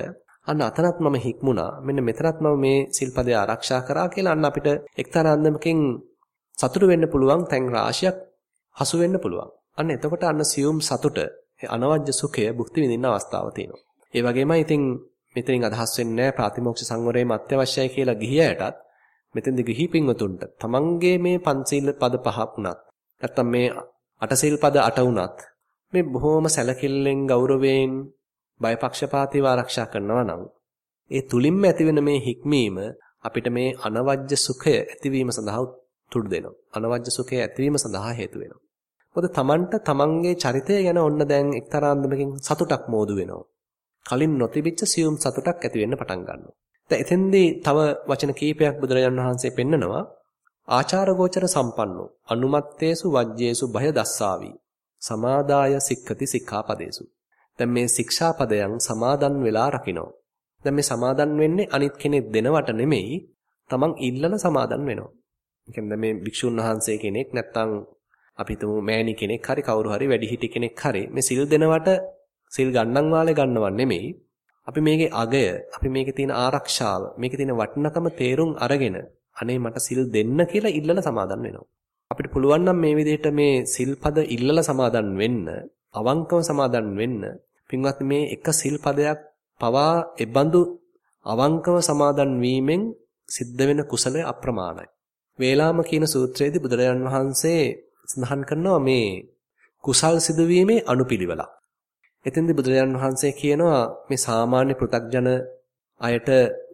අන්න අතනත් මම හික්මුණා. මෙන්න මෙතනත් මම මේ සිල්පදේ ආරක්ෂා කරා කියලා අන්න අපිට එක්තරා අන්දමකින් සතුටු වෙන්න පුළුවන් තැන් රාශියක් හසු වෙන්න පුළුවන්. අන්න එතකොට අන්න සියුම් සතුට අනවජ්‍ය සුඛය භුක්ති විඳින්න අවස්ථාව තියෙනවා. ඒ වගේමයි ඉතින් මෙතනින් අදහස් වෙන්නේ ප්‍රාතිමෝක්ෂ සංවරයම අත්‍යවශ්‍යයි කියලා ගිහියටත් මෙතෙන්දි ගිහි පින්වතුන්ට තමන්ගේ මේ පන්සිල් පද පහක් උනත් නැත්තම් මේ අටසිල් පද අට උනත් මේ බොහොම සැලකිල්ලෙන් ගෞරවයෙන් බයපක්ෂපාතීව ආරක්ෂා කරනවා නම් ඒ තුලින්ම ඇතිවෙන මේ හික්මීම අපිට මේ අනවජ්‍ය සුඛය ඇතිවීම සඳහා තුඩු දෙනවා. අනවජ්‍ය සුඛය ඇතිවීම සඳහා හේතු වෙනවා. මොකද තමන්ට තමන්ගේ චරිතය ගැන ඔන්න දැන් එක්තරා අන්දමකින් සතුටක් මෝදු වෙනවා. කලින් නොතිබිච්ච සියුම් සතුටක් ඇති වෙන්න පටන් ගන්නවා. දැන් එතෙන්දී තව වචන කීපයක් බුදුරජාණන් වහන්සේ පෙන්නනවා. ආචාරගෝචර සම්පන්නෝ අනුමත්තේසු වජ්ජේසු භය දස්සාවි. සමාදාය සික්ඛති සික්ඛාපදේසු. දැන් මේ ශික්ෂාපදයන් සමාදන් වෙලා රකින්න. දැන් මේ සමාදන් වෙන්නේ අනිත් කෙනෙක් දෙනවට නෙමෙයි තමන් ඉල්ලන සමාදන් වෙනවා. ඒ කියන්නේ මේ භික්ෂුන් වහන්සේ කෙනෙක් නැත්තම් අපි හිතමු මෑණි කෙනෙක් හරි කවුරු හරි වැඩිහිටි කෙනෙක් හරි මේ සිල් දෙනවට සිල් ගණ්ණන් වාලේ ගන්නව නෙමෙයි. අපි මේකේ අගය අපි මේකේ තියෙන ආරක්ෂාව මේකේ තියෙන වටිනකම තේරුම් අරගෙන අනේ මට සිල් දෙන්න කියලා ඉල්ලලා සමාදන් වෙනවා. අපිට පුළුවන් නම් මේ විදිහට මේ සිල්පද ඉල්ලලා සමාදන් වෙන්න අවංකව සමාදන් වෙන්න. පින්වත් මේ එක සිල්පදයක් පවා එබඳු අවංකව සමාදන් වීමෙන් සිද්ධ වෙන කුසලය අප්‍රමාණයි. වේලාම කියන සූත්‍රයේදී බුදුරජාන් වහන්සේ සඳහන් කරනවා මේ කුසල් සිදුවීමේ අනුපිළිවෙලක්. එතෙන්දී බුදුරජාන් වහන්සේ කියනවා මේ සාමාන්‍ය පෘ탁ජන අයට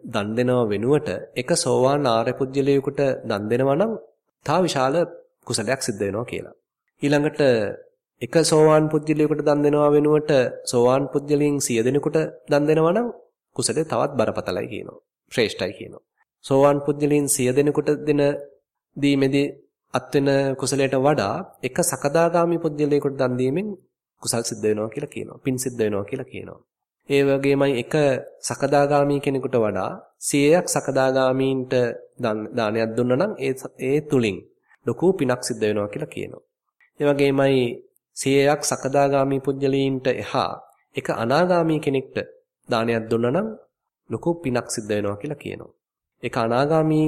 දන් දෙනව වෙනුවට එක සෝවාන් ආර්ය පුජ්‍යලයකට දන් දෙනවා නම් තා විශාල කුසලයක් සිද්ධ වෙනවා කියලා. ඊළඟට එක සෝවාන් පුජ්‍යලයකට දන් දෙනවා වෙනුවට සෝවාන් පුජ්‍යලින් 100 දෙනෙකුට දන් දෙනවා නම් කුසලේ තවත් බරපතලයි කියනවා. ශ්‍රේෂ්ඨයි කියනවා. සෝවාන් පුජ්‍යලින් 100 දෙනෙකුට දෙන දීමේදී අත් වෙන කුසලයට වඩා එක සකදාගාමි පුද්ගලයෙකුට දන් දීමෙන් කුසල් සිද්ධ වෙනවා කියලා කියනවා. පින් සිද්ධ වෙනවා කියලා කියනවා. ඒ වගේමයි එක සකදාගාමි කෙනෙකුට වඩා 100ක් සකදාගාමීන්ට දානයක් දුන්නා නම් ඒ ඒ තුලින් ලොකු පිනක් සිද්ධ වෙනවා කියලා කියනවා. ඒ වගේමයි 100ක් සකදාගාමි පුජ්‍යලීන්ට එහා එක අනාගාමි කෙනෙක්ට දානයක් දුන්නා නම් ලොකු පිනක් සිද්ධ වෙනවා කියලා කියනවා. ඒක අනාගාමි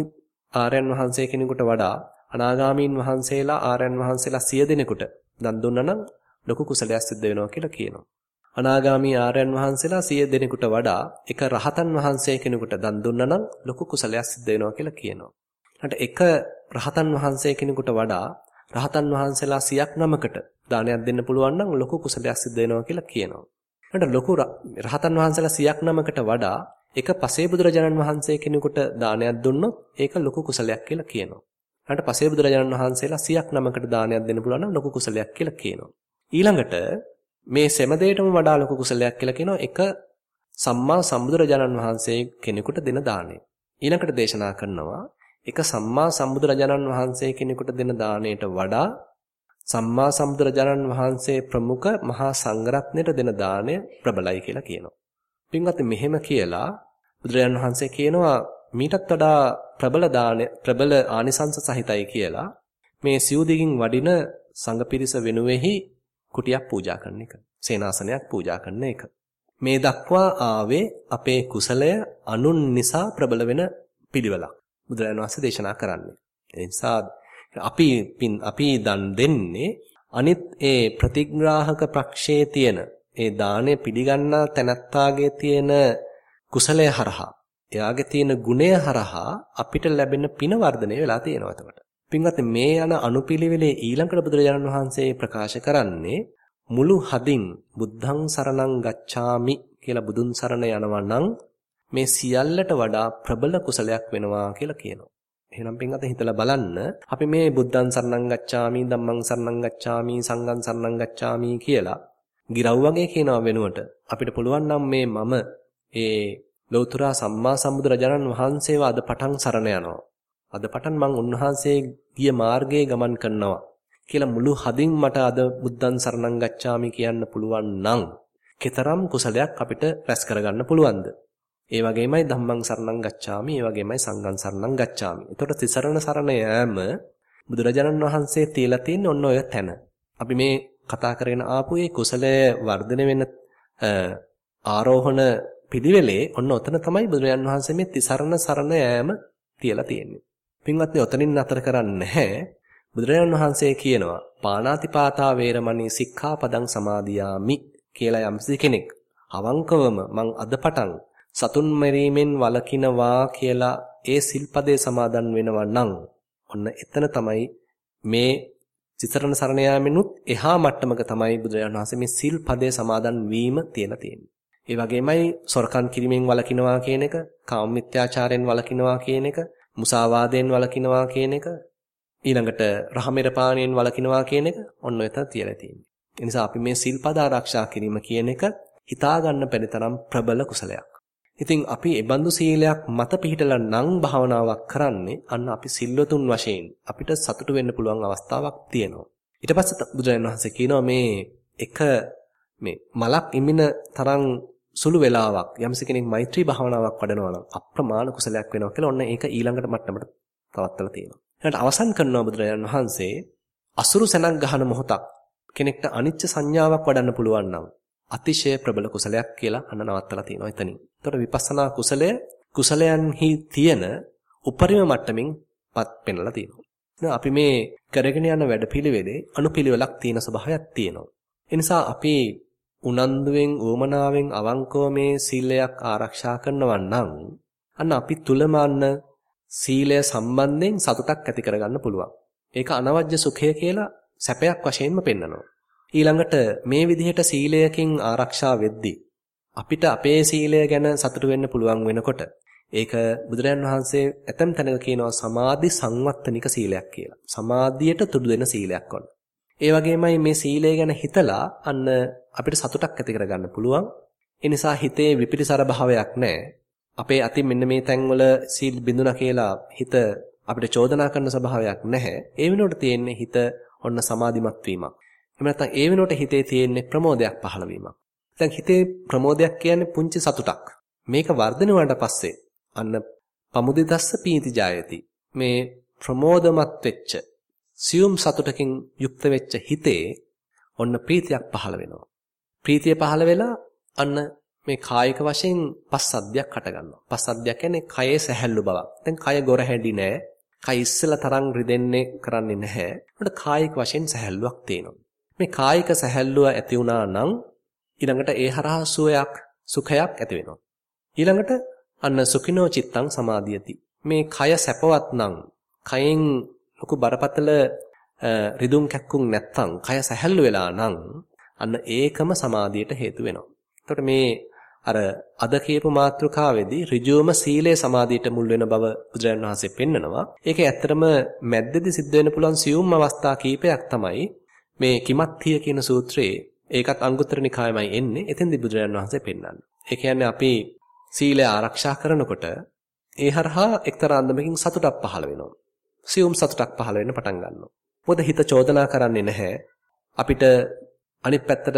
ආර්යයන් වහන්සේ කෙනෙකුට වඩා අනාගාමීන් වහන්සේලා ආර්යයන් වහන්සේලා 100 දෙනෙකුට දන් දුන්නා නම් ලොකු කුසලයක් සිද්ධ වෙනවා කියලා කියනවා. අනාගාමී ආර්යයන් වහන්සේලා 100 දෙනෙකුට වඩා එක රහතන් වහන්සේ කෙනෙකුට දන් දුන්නා නම් ලොකු කුසලයක් සිද්ධ වෙනවා කියලා කියනවා. ඊට එක රහතන් වහන්සේ කෙනෙකුට වඩා රහතන් වහන්සේලා 100ක් නමකට දානයක් දෙන්න පුළුවන් නම් ලොකු කුසලයක් සිද්ධ වෙනවා කියලා කියනවා. ඊට ලොකු රහතන් වහන්සේලා 100ක් නමකට වඩා එක පසේ බුදුරජාණන් වහන්සේ කෙනෙකුට දානයක් දුන්නොත් ඒක ලොකු කුසලයක් කියලා කියනවා. ඊට පසේ බුදුරජාණන් වහන්සේලා 100ක් නමකට දානයක් දෙන්න පුළුවන් නම් ලොකු කුසලයක් කියලා කියනවා. ඊළඟට මේ සෙම දෙයටම වඩා ලොකු කුසලයක් කියලා කියනවා එක සම්මා සම්බුදුරජාණන් වහන්සේ කෙනෙකුට දෙන දාණය. ඊළඟට දේශනා කරනවා එක සම්මා සම්බුදුරජාණන් වහන්සේ කෙනෙකුට දෙන දාණයට වඩා සම්මා සම්බුදුරජාණන් වහන්සේ ප්‍රමුඛ මහා සංඝරත්නයට දෙන දාණය ප්‍රබලයි කියලා කියනවා. පින්වත් මෙහෙම කියලා බුදුරජාණන් වහන්සේ කියනවා මීටත් වඩා ප්‍රබල දාණය ප්‍රබල ආනිසංස සහිතයි කියලා මේ සිව් දිගින් වඩින සංඝ පිරිස වෙනුවෙහි කුටියක් පූජා කරන එක. සේනාසනයක් පූජා කරන එක. මේ දක්වා ආවේ අපේ කුසලය අනුන් නිසා ප්‍රබල වෙන පිළිවෙලක්. බුදුරජාණන් වහන්සේ දේශනා කරන්නේ. ඒ නිසා අපි පින් අපි දන් දෙන්නේ අනිත් ඒ ප්‍රතිග්‍රාහක පක්ෂයේ තියෙන ඒ දාණය පිළිගන්නා තැනත්තාගේ තියෙන කුසලය හරහා එයාගේ තියෙන ගුණය හරහා අපිට ලැබෙන පින වර්ධනය වෙලා තියෙනවා එතකොට. පින්වත් මේ යන අනුපිළිවෙලේ ඊළඟට බුදුරජාණන් වහන්සේ ප්‍රකාශ කරන්නේ මුළු හදින් බුද්ධං සරණං ගච්ඡාමි කියලා බුදුන් සරණ යනවා නම් මේ සියල්ලට වඩා ප්‍රබල කුසලයක් වෙනවා කියලා කියනවා. එහෙනම් පින්වත් හිතලා බලන්න අපි මේ බුද්ධං සරණං ගච්ඡාමි ධම්මං සරණං ගච්ඡාමි සංඝං සරණං ගච්ඡාමි කියලා ගිරව් වගේ කියනවා වෙනුවට අපිට පුළුවන් නම් මේ මම ඒ ලෞතර සම්මා සම්බුදුරජාණන් වහන්සේව අද පටන් සරණ යනවා. අද පටන් මං උන්වහන්සේ ගිය මාර්ගයේ ගමන් කරනවා කියලා මුළු හදින් මට අද බුද්ධං සරණං ගච්ඡාමි කියන්න පුළුවන් නම් කතරම් කුසලයක් අපිට රැස් කරගන්න පුළුවන්ද? ඒ වගේමයි ධම්මං සරණං ගච්ඡාමි, ඒ වගේමයි සංඝං සරණං ගච්ඡාමි. එතකොට තිසරණ සරණ යෑම බුදුරජාණන් වහන්සේ තියලා තියෙන ඔන්න ඔය තැන. අපි මේ කතා කරගෙන ආපු ඒ කුසලය වර්ධනය වෙන ආරෝහණ පිළිවෙලේ ඔන්න ඔතන තමයි බුදුරජාණන් වහන්සේ මේ තිසරණ සරණ යෑම තියලා තියෙන්නේ. පින්වත්නි ඔතනින් නතර කරන්නේ නැහැ. බුදුරජාණන් වහන්සේ කියනවා පාණාතිපාතා වේරමණී සික්ඛාපදං සමාදියාමි කියලා යම්සි කෙනෙක් අවංකවම මං අද පටන් සතුන් මරීමෙන් වළකිනවා කියලා ඒ සිල්පදේ සමාදන් වෙනවා නම් ඔන්න එතන තමයි මේ චිතරණ සරණ යාමෙනුත් එහා මට්ටමක තමයි බුදුරජාණන් වහන්සේ මේ සිල්පදේ සමාදන් වීම තියලා තියෙන්නේ. ඒ වගේමයි සොරකම් කිරීමෙන් වළකිනවා කියන එක, කාම මිත්‍යාචාරයෙන් වළකිනවා කියන එක, මුසාවාදයෙන් වළකිනවා කියන එක ඊළඟට රහමෙර පාණයෙන් වළකිනවා කියන එක ඔන්න ඔය තියලා තියෙන්නේ. ඒ නිසා අපි මේ සිල්පද ආරක්ෂා කිරීම කියන එක හිතා ගන්න බැරි තරම් ප්‍රබල කුසලයක්. ඉතින් අපි ඒ බඳු සීලයක් මත පිහිටලා නම් භාවනාවක් කරන්නේ අන්න අපි සිල්වතුන් වශයෙන් අපිට සතුටු වෙන්න පුළුවන් අවස්ථාවක් තියෙනවා. ඊට පස්සේ බුදුරජාණන් වහන්සේ කියනවා මේ එක මේ මලක් ඉමින තරම් සුළු වෙලාවක් යම්ස කෙනෙක් මෛත්‍රී භාවනාවක් වඩනවා නම් අප්‍රමාණ කුසලයක් වෙනවා කියලා ඔන්න ඒක ඊළඟට මට්ටමට තවත්තලා තියෙනවා. ඊළඟට අවසන් කරනවා බුදුරජාණන් වහන්සේ අසුරු සැනක් ගහන මොහොතක් කෙනෙක්ට අනිච්ච සංඥාවක් වඩන්න පුළුවන් නම් අතිශය ප්‍රබල කුසලයක් කියලා අන්න නවත්තලා තියෙනවා එතනින්. ඒතර විපස්සනා කුසලය කුසලයන්හි තියෙන උපරිම මට්ටමින් පත් පෙන්ලා තියෙනවා. අපි මේ කරගෙන යන වැඩපිළිවෙලේ අනුපිළිවෙලක් තියෙන ස්වභාවයක් තියෙනවා. ඒ නිසා අපි උනන්දුවෙන් උවමනාවෙන් අවංකව මේ සීලයක් ආරක්ෂා කරනවා නම් අන්න අපි තුලම අන්න සීලය සම්බන්ධයෙන් සතුටක් ඇති කරගන්න පුළුවන්. ඒක අනවජ්‍ය සුඛය කියලා සැපයක් වශයෙන්ම පෙන්නනවා. ඊළඟට මේ විදිහට සීලයකින් ආරක්ෂා වෙද්දී අපිට අපේ සීලය ගැන සතුට වෙන්න පුළුවන් වෙනකොට ඒක බුදුරජාන් වහන්සේ ඇතම් තැනක කියනවා සමාධි සංවත්තනික සීලයක් කියලා. සමාධියට තුඩු දෙන සීලයක් වගේ. ඒ වගේමයි මේ සීලය ගැන හිතලා අන්න අපිට සතුටක් ඇති කරගන්න පුළුවන්. ඒ නිසා හිතේ විපිරිසර භාවයක් නැහැ. අපේ අතින් මෙන්න මේ තැන්වල සීල් බිඳුනා කියලා හිත අපිට චෝදනා කරන ස්වභාවයක් නැහැ. ඒ වෙනුවට තියෙන්නේ හිත ඔන්න සමාධිමත් වීමක්. එහෙම නැත්නම් ඒ වෙනුවට හිතේ තියෙන්නේ ප්‍රමෝදයක් පහළ වීමක්. දැන් හිතේ ප්‍රමෝදයක් කියන්නේ පුංචි සතුටක්. මේක වර්ධනය වුණාට පස්සේ අන්න පමුදිදස්ස පීති ජායති. මේ ප්‍රමෝදමත් වෙච්ච සියුම් සතුටකින් යුක්ත වෙච්ච හිතේ ඔන්න ප්‍රීතියක් පහළ වෙනවා. ප්‍රීතිය පහළ වෙලා අන්න මේ කායික වශයෙන් පස්සද්ධියක් හට ගන්නවා. පස්සද්ධියක් කියන්නේ කයේ සැහැල්ලු බවක්. දැන් කය ගොර හැඩි නෑ. කය ඉස්සලා තරම් රිදෙන්නේ කරන්නේ නැහැ. ඒකට කායික වශයෙන් සැහැල්ලුවක් තියෙනවා. මේ කායික සැහැල්ලුව ඇති වුණා නම් ඊළඟට ඒ හරහා සුවයක් සුඛයක් ඇති වෙනවා. ඊළඟට අන්න සුඛිනෝ චිත්තං සමාධියති. මේ කය සැපවත් නම් කයෙන් ලොකු බරපතල රිදුම් කැක්කුම් නැත්තම් කය සැහැල්ලු වෙලා නම් අන්න ඒකම සමාධියට හේතු වෙනවා. එතකොට මේ අර අද කියපු මාතෘකාවේදී ඍජුවම සීලේ සමාධියට මුල් වෙන බව බුදුරජාණන් වහන්සේ පෙන්නනවා. ඒකේ ඇත්තටම මැද්දේදී සිද්ධ වෙන්න පුළුවන් සියුම් අවස්ථා කීපයක් තමයි මේ කිමත්තිය කියන සූත්‍රයේ ඒකත් අංගුත්තර නිකායමයි එන්නේ. එතෙන්දී බුදුරජාණන් වහන්සේ පෙන්නන්නේ. ඒ කියන්නේ අපි සීලය ආරක්ෂා කරනකොට ඒ හරහා එක්තරා අන්දමකින් සතුටක් පහළ වෙනවා. සියුම් සතුටක් පහළ වෙන්න පටන් ගන්නවා. මොකද හිත චෝදනා කරන්නේ නැහැ. අපිට අනිත් පැත්තට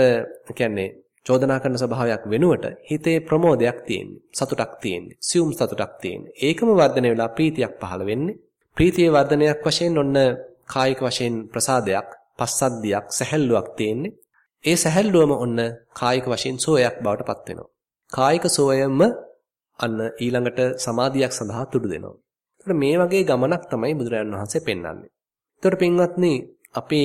කියන්නේ චෝදනා කරන ස්වභාවයක් වෙනුවට හිතේ ප්‍රමෝදයක් තියෙන්නේ. සතුටක් තියෙන්නේ. සියුම් සතුටක් තියෙන්නේ. ඒකම වර්ධනය වෙලා ප්‍රීතියක් පහළ වෙන්නේ. ප්‍රීතියේ වර්ධනයක් වශයෙන් ඔන්න කායික වශයෙන් ප්‍රසාදයක්, පස්සද්ධියක්, සැහැල්ලුවක් තියෙන්නේ. ඒ සැහැල්ලුවම ඔන්න කායික වශයෙන් සෝයක් බවට පත් වෙනවා. කායික සෝයම අන්න ඊළඟට සමාධියක් සඳහා තුඩු දෙනවා. ඒතර මේ වගේ ගමනක් තමයි බුදුරජාණන් වහන්සේ පෙන්වන්නේ. ඒතර පින්වත්නි අපි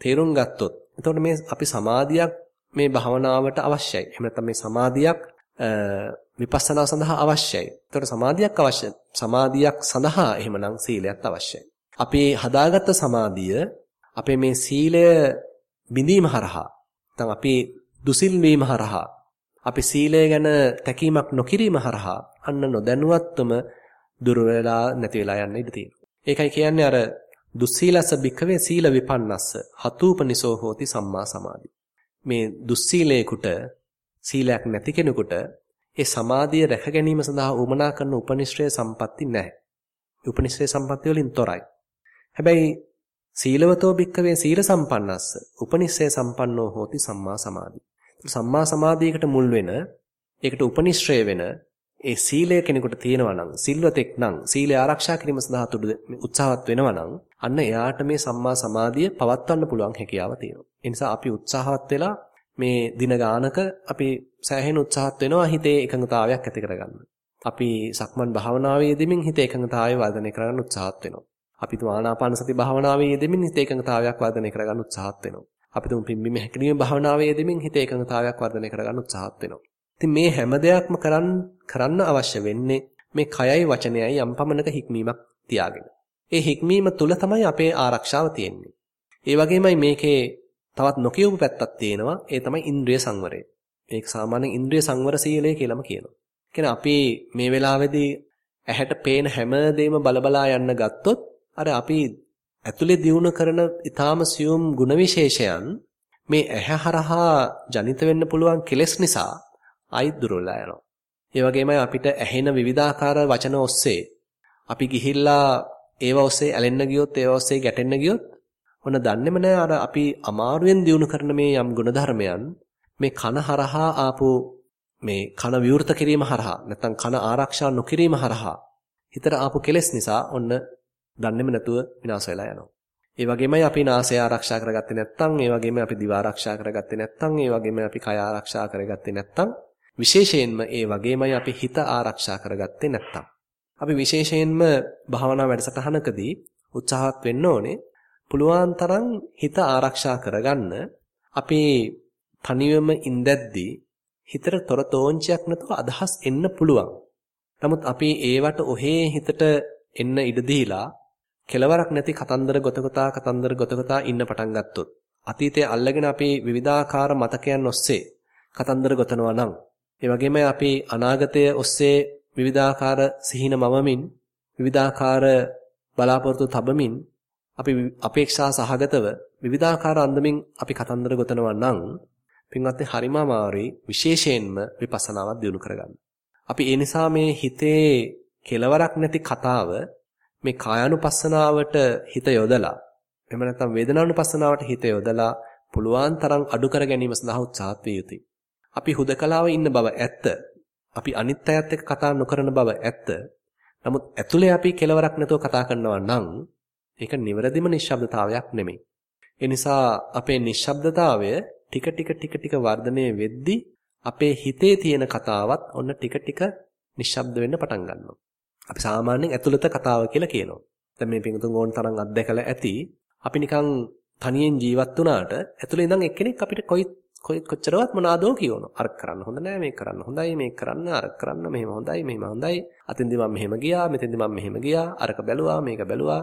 තේරුම් ගත්තොත් එතකොට මේ අපි සමාධියක් මේ භාවනාවට අවශ්‍යයි. එහෙම නැත්නම් මේ සමාධියක් විපස්සනා සඳහා අවශ්‍යයි. එතකොට සමාධියක් අවශ්‍ය. සමාධියක් සඳහා එහෙමනම් සීලයක් අවශ්‍යයි. අපි හදාගත්ත සමාධිය අපේ මේ සීලය බිඳීම හරහා නැත්නම් අපි දුසිල් වීම හරහා අපි සීලය ගැන තැකීමක් නොකිරීම හරහා අන්න නොදැනුවත්වම දුර වෙලා නැති වෙලා යන්න ඉඩ තියෙනවා. ඒකයි කියන්නේ අර දුස්සීලස භික්කවේ සීල විපන්නස්ස හතූපනිසෝ හෝති සම්මා සමාධි. මේ දුස්සීලේකට සීලයක් නැති කෙනෙකුට ඒ සමාධිය රැක ගැනීම සඳහා උමනා කරන උපනිශ්‍රේ සම්පatti නැහැ. උපනිශ්‍රේ සම්පatti වලින් තොරයි. හැබැයි සීලවතෝ භික්කවේ සීල සම්පන්නස්ස උපනිශ්‍රේ සම්පන්නෝ හෝති සම්මා සමාධි. සම්මා සමාධියකට මුල් වෙන ඒකට උපනිශ්‍රේ වෙන ඒ සීලය කෙනෙකුට තියෙනවා නම් සිල්වතෙක් නම් සීලය ආරක්ෂා කිරීම සඳහා තුඩු උත්සාහවත් වෙනවා නම් අන්න එයාට මේ සම්මා සමාධිය පවත්වන්න පුළුවන් හැකියාව තියෙනවා. ඒ නිසා අපි උත්සාහවත් වෙලා මේ දින ගානක අපි සෑහෙන උත්සාහත් වෙනවා හිතේ එකඟතාවයක් ඇති කරගන්න. අපි සක්මන් භාවනාවේ යෙදෙමින් හිතේ එකඟතාවය වර්ධනය කරගන්න උත්සාහත් වෙනවා. අපි ආනාපාන සති භාවනාවේ යෙදෙමින් හිතේ එකඟතාවයක් වර්ධනය කරගන්න උත්සාහත් වෙනවා. අපි තුන් පිම්බීම හැකිලිමේ භාවනාවේ යෙදෙමින් හිතේ එකඟතාවයක් වර්ධනය කරගන්න උත්සාහත් වෙනවා. ඉතින් මේ හැම දෙයක්ම කරන්න කරන්න අවශ්‍ය වෙන්නේ මේ කයයි වචනයයි යම් පමණක හික්මීමක් තියාගෙන. ඒ හික්මීම තුල තමයි අපේ ආරක්ෂාව තියෙන්නේ. ඒ වගේමයි මේකේ තවත් නොකියවපු පැත්තක් තියෙනවා. ඒ තමයි ඉන්ද්‍රිය සංවරය. මේක සාමාන්‍යයෙන් ඉන්ද්‍රිය සංවර සීලය කියලාම කියනවා. කියන්නේ අපි මේ වෙලාවේදී ඇහැට පේන හැම දෙයක්ම බලබලා යන්න ගත්තොත් අර අපි ඇතුලේ දියුණු කරන ඊටාම සියුම් ಗುಣවිශේෂයන් මේ ඇහැ හරහා ජනිත වෙන්න පුළුවන් කෙලෙස් නිසා ආයිත් දුර්වලලා යනවා. ඒ වගේමයි අපිට ඇහෙන විවිධාකාර වචන ඔස්සේ අපි ගිහිල්ලා ඒව ඔස්සේ ඇලෙන්න ගියොත් ඒව ඔස්සේ ගැටෙන්න ගියොත් ඔන්න දන්නේම නැහැ අර අපි අමාරුවෙන් දිනු කරන මේ යම් ගුණධර්මයන් මේ කන හරහා ආපු මේ කන විවෘත කිරීම හරහා නැත්නම් කන ආරක්ෂා නොකිරීම හරහා හිතට ආපු කෙලෙස් නිසා ඔන්න දන්නේම නැතුව විනාශ වෙලා යනවා. ඒ වගේමයි අපි නාසය ආරක්ෂා කරගත්තේ නැත්නම් ඒ වගේම අපි දිව ආරක්ෂා කරගත්තේ නැත්නම් ඒ වගේම අපි කය ආරක්ෂා කරගත්තේ නැත්නම් විශේෂයෙන්ම ඒ වගේමයි අපි හිත ආරක්ෂා කරගත්තේ නැත්තම්. අපි විශේෂයෙන්ම භාවනා වැඩසටහනකදී උත්සාහත් වෙන්න ඕනේ පුළුවන් තරම් හිත ආරක්ෂා කරගන්න අපි තනියම ඉඳද්දී හිතට තොර තෝංචියක් නැතුව අදහස් එන්න පුළුවන්. නමුත් අපි ඒවට ඔහේ හිතට එන්න ඉඩ දීලා කෙලවරක් නැති කතන්දර ගොතකතා කතන්දර ගොතකතා ඉන්න පටන් ගත්තොත් අතීතයේ අල්ලගෙන අපි විවිධාකාර මතකයන් ඔස්සේ කතන්දර ගොතනවා නම් ඒ වගේම අපි අනාගතය ඔස්සේ විවිධාකාර සිහින මවමින් විවිධාකාර බලාපොරොත්තු තබමින් අපි අපේක්ෂා සහගතව විවිධාකාර අන්දමින් අපි කතන්දර ගොතනවා නම් පින්වත්නි හරිම අමාරුයි විශේෂයෙන්ම විපස්සනාවක් දියුණු කරගන්න. අපි ඒ නිසා මේ හිතේ කෙලවරක් නැති කතාව මේ කායानुපස්සනාවට හිත යොදලා එහෙම නැත්නම් වේදනානුපස්සනාවට හිත යොදලා පුළුවන් තරම් අඩු කර ගැනීම සඳහා උත්සාහත් විය යුතුයි. අපි හුදකලාව ඉන්න බව ඇත්ත. අපි අනිත් අයත් එක්ක කතා නොකරන බව ඇත්ත. නමුත් ඇතුලේ අපි කෙලවරක් නැතුව කතා කරනවා නම් ඒක නිවැරදිම නිශ්ශබ්දතාවයක් නෙමෙයි. ඒ නිසා අපේ නිශ්ශබ්දතාවය ටික ටික ටික ටික වර්ධනය වෙද්දී අපේ හිතේ තියෙන කතාවත් ඔන්න ටික ටික නිශ්ශබ්ද වෙන්න පටන් ගන්නවා. අපි සාමාන්‍යයෙන් ඇතුළත කතාව කියලා කියනවා. දැන් මේ පිටුතුන් ඕන තරම් අත්දැකලා ඇති. අපි නිකන් තනියෙන් ජීවත් වුණාට ඇතුළේ ඉඳන් එක්කෙනෙක් අපිට කොයි කොයි කොච්චරවත් මොනාදෝ කියවනවා. අර කරන්න හොඳ නෑ, මේක කරන්න හොඳයි, මේක කරන්න, අර කරන්න, මෙහෙම හොඳයි, මෙහෙම හොඳයි. අතින්දි මම මෙහෙම ගියා, මෙතෙන්දි මම මෙහෙම ගියා, අරක බැලුවා, මේක බැලුවා.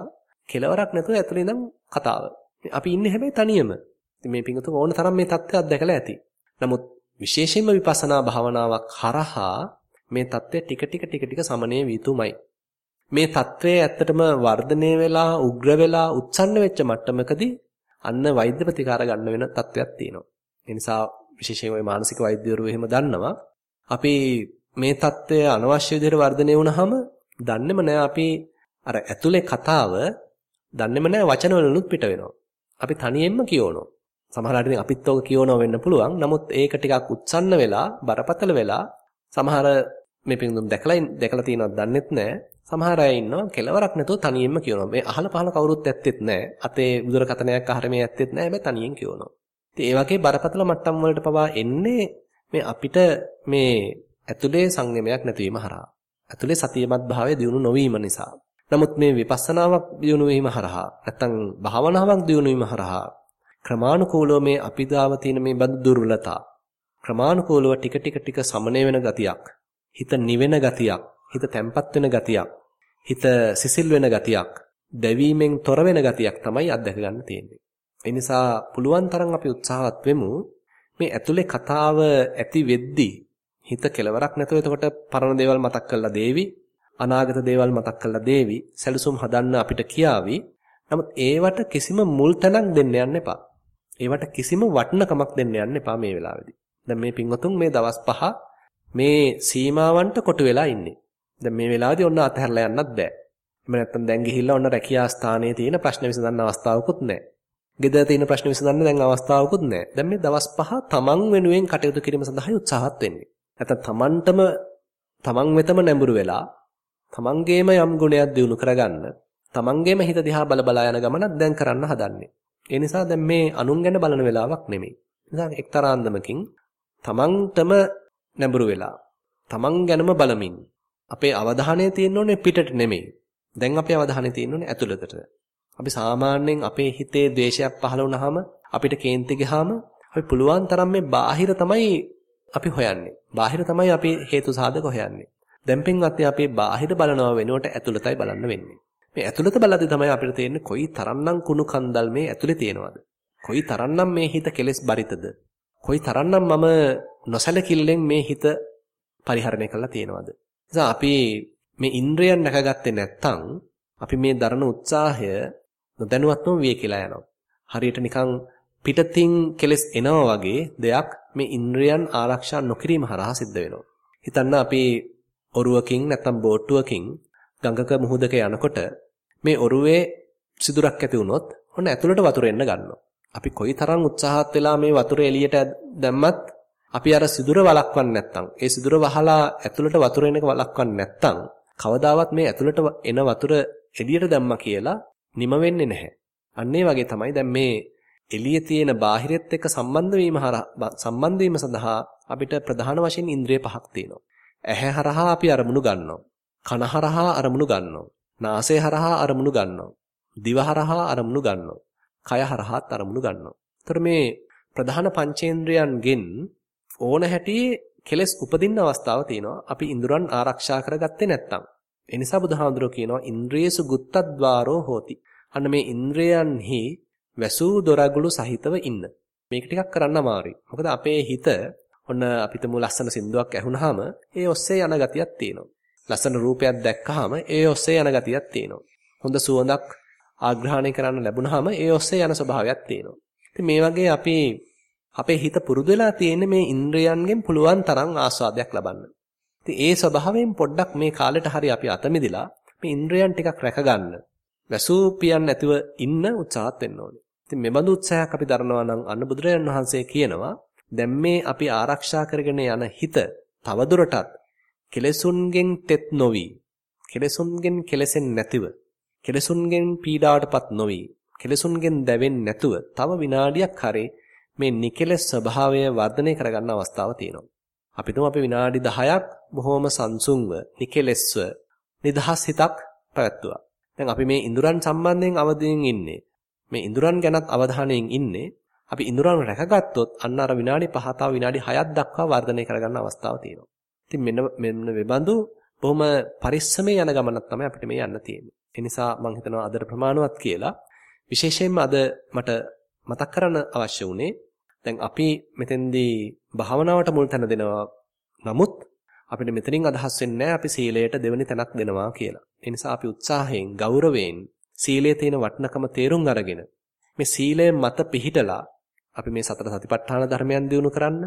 කෙලවරක් නැතුව ඇතුළේ ඉඳන් කතාව. අපි ඉන්නේ හැබැයි තනියම. ඉතින් මේ පිංගුතුන් ඕන තරම් මේ தත්ත්වයක් දැකලා ඇති. නමුත් විශේෂයෙන්ම විපස්සනා භාවනාවක් හරහා මේ தත්ත්වය ටික ටික ටික ටික සමනය වීතුමයි. මේ தත්ත්වය ඇත්තටම වර්ධනය වෙලා, උග්‍ර වෙලා, උත්සන්න වෙච්ච මට්ටමකදී අන්න වෛද්‍ය ප්‍රතිකාර ගන්න වෙන තත්ත්වයක් තියෙනවා. ඒ නිසා විශේෂයෙන් ওই මානසික වෛද්‍යවරු එහෙම දන්නවා. අපි මේ தত্ত্বය අනවශ්‍ය විදිහට වර්ධනය වුණාම දන්නේම නෑ අපි අර ඇතුලේ කතාව දන්නේම නෑ වචනවලුත් පිට වෙනවා. අපි තනියෙන්ම කියවනවා. සමහරවිට ඉතින් අපිත් ඕක කියවනවා වෙන්න පුළුවන්. නමුත් ඒක ටිකක් උත්සන්න වෙලා බරපතල වෙලා සමහර මේ පින්දුම් දැකලා දැකලා තියෙනවද දන්නෙත් නෑ. සමහර අය ඉන්නවා කෙලවරක් නැතුව තනියෙන්ම කියවනවා. මේ අහල පහල කවුරුත් ඇත්තෙත් නෑ. අතේ බුදුරකතනයක් අහර මේ ඇත්තෙත් නෑ. හැබැයි තනියෙන් කියවනවා. ඉතින් ඒ වගේ බරපතල මට්ටම් වලට පවා එන්නේ මේ අපිට මේ ඇතුලේ සංයමයක් නැතිවීම හරහා. ඇතුලේ සතියමත් භාවය දියුණු නොවීම නිසා. නමුත් මේ විපස්සනාවක් දියුණු වීම හරහා නැත්නම් භාවනාවක් දියුණු වීම හරහා ක්‍රමානුකූලව මේ අපිදාව තියෙන මේ බඳු දුර්වලතා ක්‍රමානුකූලව ටික ටික ටික සමනය වෙන ගතියක් හිත නිවෙන ගතියක් හිත තැම්පත් වෙන ගතියක් හිත සිසිල් වෙන ගතියක් දැවීමෙන් තොර වෙන ගතියක් තමයි අත්දැක ගන්න තියෙන්නේ ඒ නිසා පුළුවන් තරම් අපි උත්සාහවත් වෙමු මේ ඇතුලේ කතාව ඇති වෙද්දී හිත කෙලවරක් නැතුව එතකොට පරණ දේවල් මතක් කරලා දේවි අනාගත දේවල් මතක් කරලා දේවි සැලසුම් හදන්න අපිට කියාවි නමුත් ඒවට කිසිම මුල් තැනක් දෙන්න යන්න එපා ඒවට කිසිම වටිනකමක් දෙන්න යන්න එපා මේ වෙලාවේදී දැන් මේ පින්වතුන් මේ දවස් පහ මේ සීමාවන්ට කොටු වෙලා ඉන්නේ. දැන් මේ වෙලාවේදී ඔන්න අතහැරලා යන්නත් බෑ. එහෙම නැත්නම් දැන් ගිහිල්ලා ඔන්න රැකියා ස්ථානයේ තියෙන ප්‍රශ්න විසඳන්න අවස්ථාවකුත් නැහැ. ගෙදර තියෙන ප්‍රශ්න විසඳන්න දැන් අවස්ථාවකුත් නැහැ. දැන් මේ දවස් පහ තමන් වෙනුවෙන් කටයුතු කිරීම සඳහා උත්සාහත් වෙන්නේ. නැත්නම් තමන්ටම තමන් වෙතම නැඹුරු වෙලා තමන්ගේම යම් ගුණයක් දිනු කරගන්න තමන්ගේම හිත දිහා බල බලා යන ගමනක් දැන් කරන්න හදන්නේ. ඒ නිසා දැන් මේ අනුන් ගැන බලන වෙලාවක් නෙමෙයි. නිසා එක්තරා අන්දමකින් තමන්ටම නැඹුරු වෙලා තමන් ගැනම බලමින් අපේ අවධානය තියෙන්න ඕනේ පිටට නෙමෙයි. දැන් අපේ අවධානය තියෙන්න ඕනේ ඇතුළතට. අපි සාමාන්‍යයෙන් අපේ හිතේ ද්වේෂයක් පහළ වුණාම අපිට කේන්ති ගියාම අපි පුළුවන් තරම් මේ බාහිර තමයි අපි හොයන්නේ. බාහිර තමයි අපි හේතු සාධක හොයන්නේ. දැන් පින්වත් අපි බාහිර බලනවා වෙනුවට ඇතුළතයි බලන්න වෙන්නේ. මේ ඇතුළත බලද්දී තමයි අපිට තේරෙන්නේ කොයි තරම්නම් කුණු කන්දල් මේ ඇතුලේ තියෙනවද? කොයි තරම්නම් මේ හිත කෙලෙස් බරිතද? කොයි තරම්නම් මම නොසැලකිල්ලෙන් මේ හිත පරිහරණය කරලා තියෙනවද? නිසා අපි මේ ඉන්ද්‍රයන් නැකගත්තේ නැත්තම් අපි මේ දරන උත්සාහය නොදැනුවත්වම විය කියලා යනවා. හරියට නිකන් පිටතින් කෙලස් එනවා වගේ දෙයක් මේ ඉන්ද්‍රයන් ආරක්ෂා නොකිරීම හරහා සිද්ධ වෙනවා. හිතන්න අපි ඔරුවකින් නැත්තම් බෝට්ටුවකින් ගඟක මුහුදක යනකොට මේ ඔරුවේ සිදුරක් ඇති වුණොත් ඔන්න ඇතුළට වතුර එන්න ගන්නවා. අපි කොයිතරම් උත්සාහත් වෙලා මේ වතුර එළියට දැම්මත් අපි අර සිදුර වළක්වන්නේ නැත්නම් ඒ සිදුර වහලා ඇතුළට වතුර එන එක වළක්වන්නේ නැත්නම් කවදාවත් මේ ඇතුළට එන වතුර එළියට දැම්මා කියලා නිම වෙන්නේ නැහැ. අන්න වගේ තමයි දැන් මේ එළියේ තියෙන බාහිරෙත් එක්ක සම්බන්ධ වීම සම්බන්ධ වීම සඳහා අපිට ප්‍රධාන වශයෙන් ඉන්ද්‍රිය පහක් තියෙනවා. ඇහැ හරහා අපි අරමුණු ගන්නවා. කන හරහා අරමුණු ගන්නවා. නාසය හරහා අරමුණු ගන්නවා. දිව හරහා අරමුණු ගන්නවා. කය හරහාත් අරමුණු ගන්නවා. ඒතර මේ ප්‍රධාන පංචේන්ද්‍රයන්ගෙන් ඕන හැටියේ කෙලස් උපදින්න අවස්ථාව තියෙනවා. අපි ඉන්ද්‍රයන් ආරක්ෂා කරගත්තේ නැත්නම්. ඒ නිසා බුදුහාඳුරෝ කියනවා ඉන්ද්‍රියසු ගුත්තද්වාරෝ හෝති. අන්න මේ ඉන්ද්‍රයන්හි වැසූ දොරගුළු සහිතව ඉන්න. මේක ටිකක් කරන්න අමාරුයි. මොකද අපේ හිත ඔන්න අපිටම ලස්සන සින්දුවක් ඇහුනහම ඒ ඔස්සේ යන ගතියක් තියෙනවා. ලස්සන රූපයක් දැක්කහම ඒ ඔස්සේ යන ගතියක් තියෙනවා. හොඳ සුවඳක් ආග්‍රහණය කරන්න ලැබුණාම ඒ ඔස්සේ යන ස්වභාවයක් තියෙනවා. ඉතින් මේ වගේ අපි අපේ හිත පුරුදු වෙලා තියෙන්නේ මේ ඉන්ද්‍රයන්ගෙන් පුළුවන් තරම් ආස්වාදයක් ලබන්න. ඉතින් ඒ ස්වභාවයෙන් පොඩ්ඩක් මේ කාලෙට හරි අපි අත මිදලා මේ ඉන්ද්‍රයන් ටිකක් රැකගන්න. වැසූ පියන් නැතිව ඉන්න උත්සාහත් වෙන්න ඕනේ. ඉතින් මෙබඳු උත්සාහයක් අපි දරනවා නම් අන්න බුදුරජාණන් වහන්සේ කියනවා දැන් මේ අපි ආරක්ෂා කරගෙන යන හිත තවදුරටත් කෙලෙසුන්ගෙන් තෙත් නොවි කෙලෙසුන්ගෙන් කෙලෙසෙන් නැතිව කෙලසුන්ගෙන් පීඩාවටපත් නොවි කෙලසුන්ගෙන් දැවෙන්නේ නැතුව තව විනාඩියක් හරි මේ නිකලස් ස්වභාවය වර්ධනය කරගන්න අවස්ථාව තියෙනවා. අපි තුමු අපි විනාඩි 10ක් බොහොම සංසුන්ව නිකලස්ව නිදහස් හිතක් පැවැත්තුවා. දැන් අපි මේ ඉඳුරන් සම්බන්ධයෙන් අවදියෙන් ඉන්නේ. මේ ඉඳුරන් ගැනත් අවධානයෙන් ඉන්නේ. අපි ඉඳුරන් රැකගත්තොත් අන්න අර විනාඩි 5 තව විනාඩි 6ක් දක්වා වර්ධනය කරගන්න අවස්ථාව තියෙනවා. ඉතින් මෙන්න මෙන්න වෙබඳු බොහොම පරිස්සමෙන් යන ගමනක් තමයි අපිට මේ යන්න තියෙන්නේ. ඒ නිසා මම හිතනවා අදට ප්‍රමාණවත් කියලා. විශේෂයෙන්ම අද මට මතක් කරන්න අවශ්‍ය වුණේ දැන් අපි මෙතෙන්දී භාවනාවට මුල් තැන දෙනවා. නමුත් අපිට මෙතනින් අදහස් වෙන්නේ අපි සීලයට දෙවෙනි තැනක් දෙනවා කියලා. ඒ නිසා අපි උත්සාහයෙන් ගෞරවයෙන් සීලයේ තියෙන වටිනකම තේරුම් අරගෙන මේ සීලය මත පිහිටලා අපි මේ සතර සතිපට්ඨාන ධර්මයන් දිනු කරන්න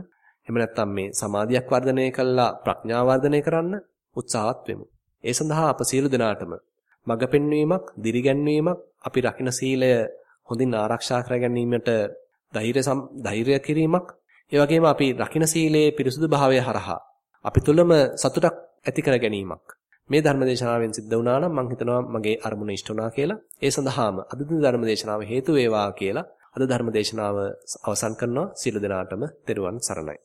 එහෙම නැත්නම් මේ සමාධියක් වර්ධනය කළා ප්‍රඥාව වර්ධනය කරන්න උත්සාහවත් වෙමු. ඒ සඳහා අප සියලු දෙනාටම මඟ පෙන්වීමක්, දිරිගැන්වීමක්, අපි රකින්න සීලය හොඳින් ආරක්ෂා කර ගැනීමට ධෛර්ය ධෛර්ය කිරීමක්, ඒ වගේම අපි රකින්න සීලයේ පිරිසුදු භාවය හරහා අපි තුළම සතුටක් ඇති කර ගැනීමක් මේ ධර්මදේශනාවෙන් සිද්ධ වුණා නම් මම හිතනවා මගේ අරමුණ ඉෂ්ට වුණා කියලා. ඒ සඳහාම අද දින ධර්මදේශනාව හේතු වේවා කියලා අද ධර්මදේශනාව අවසන් කරනවා. සියලු දෙනාටම තෙරුවන් සරණයි.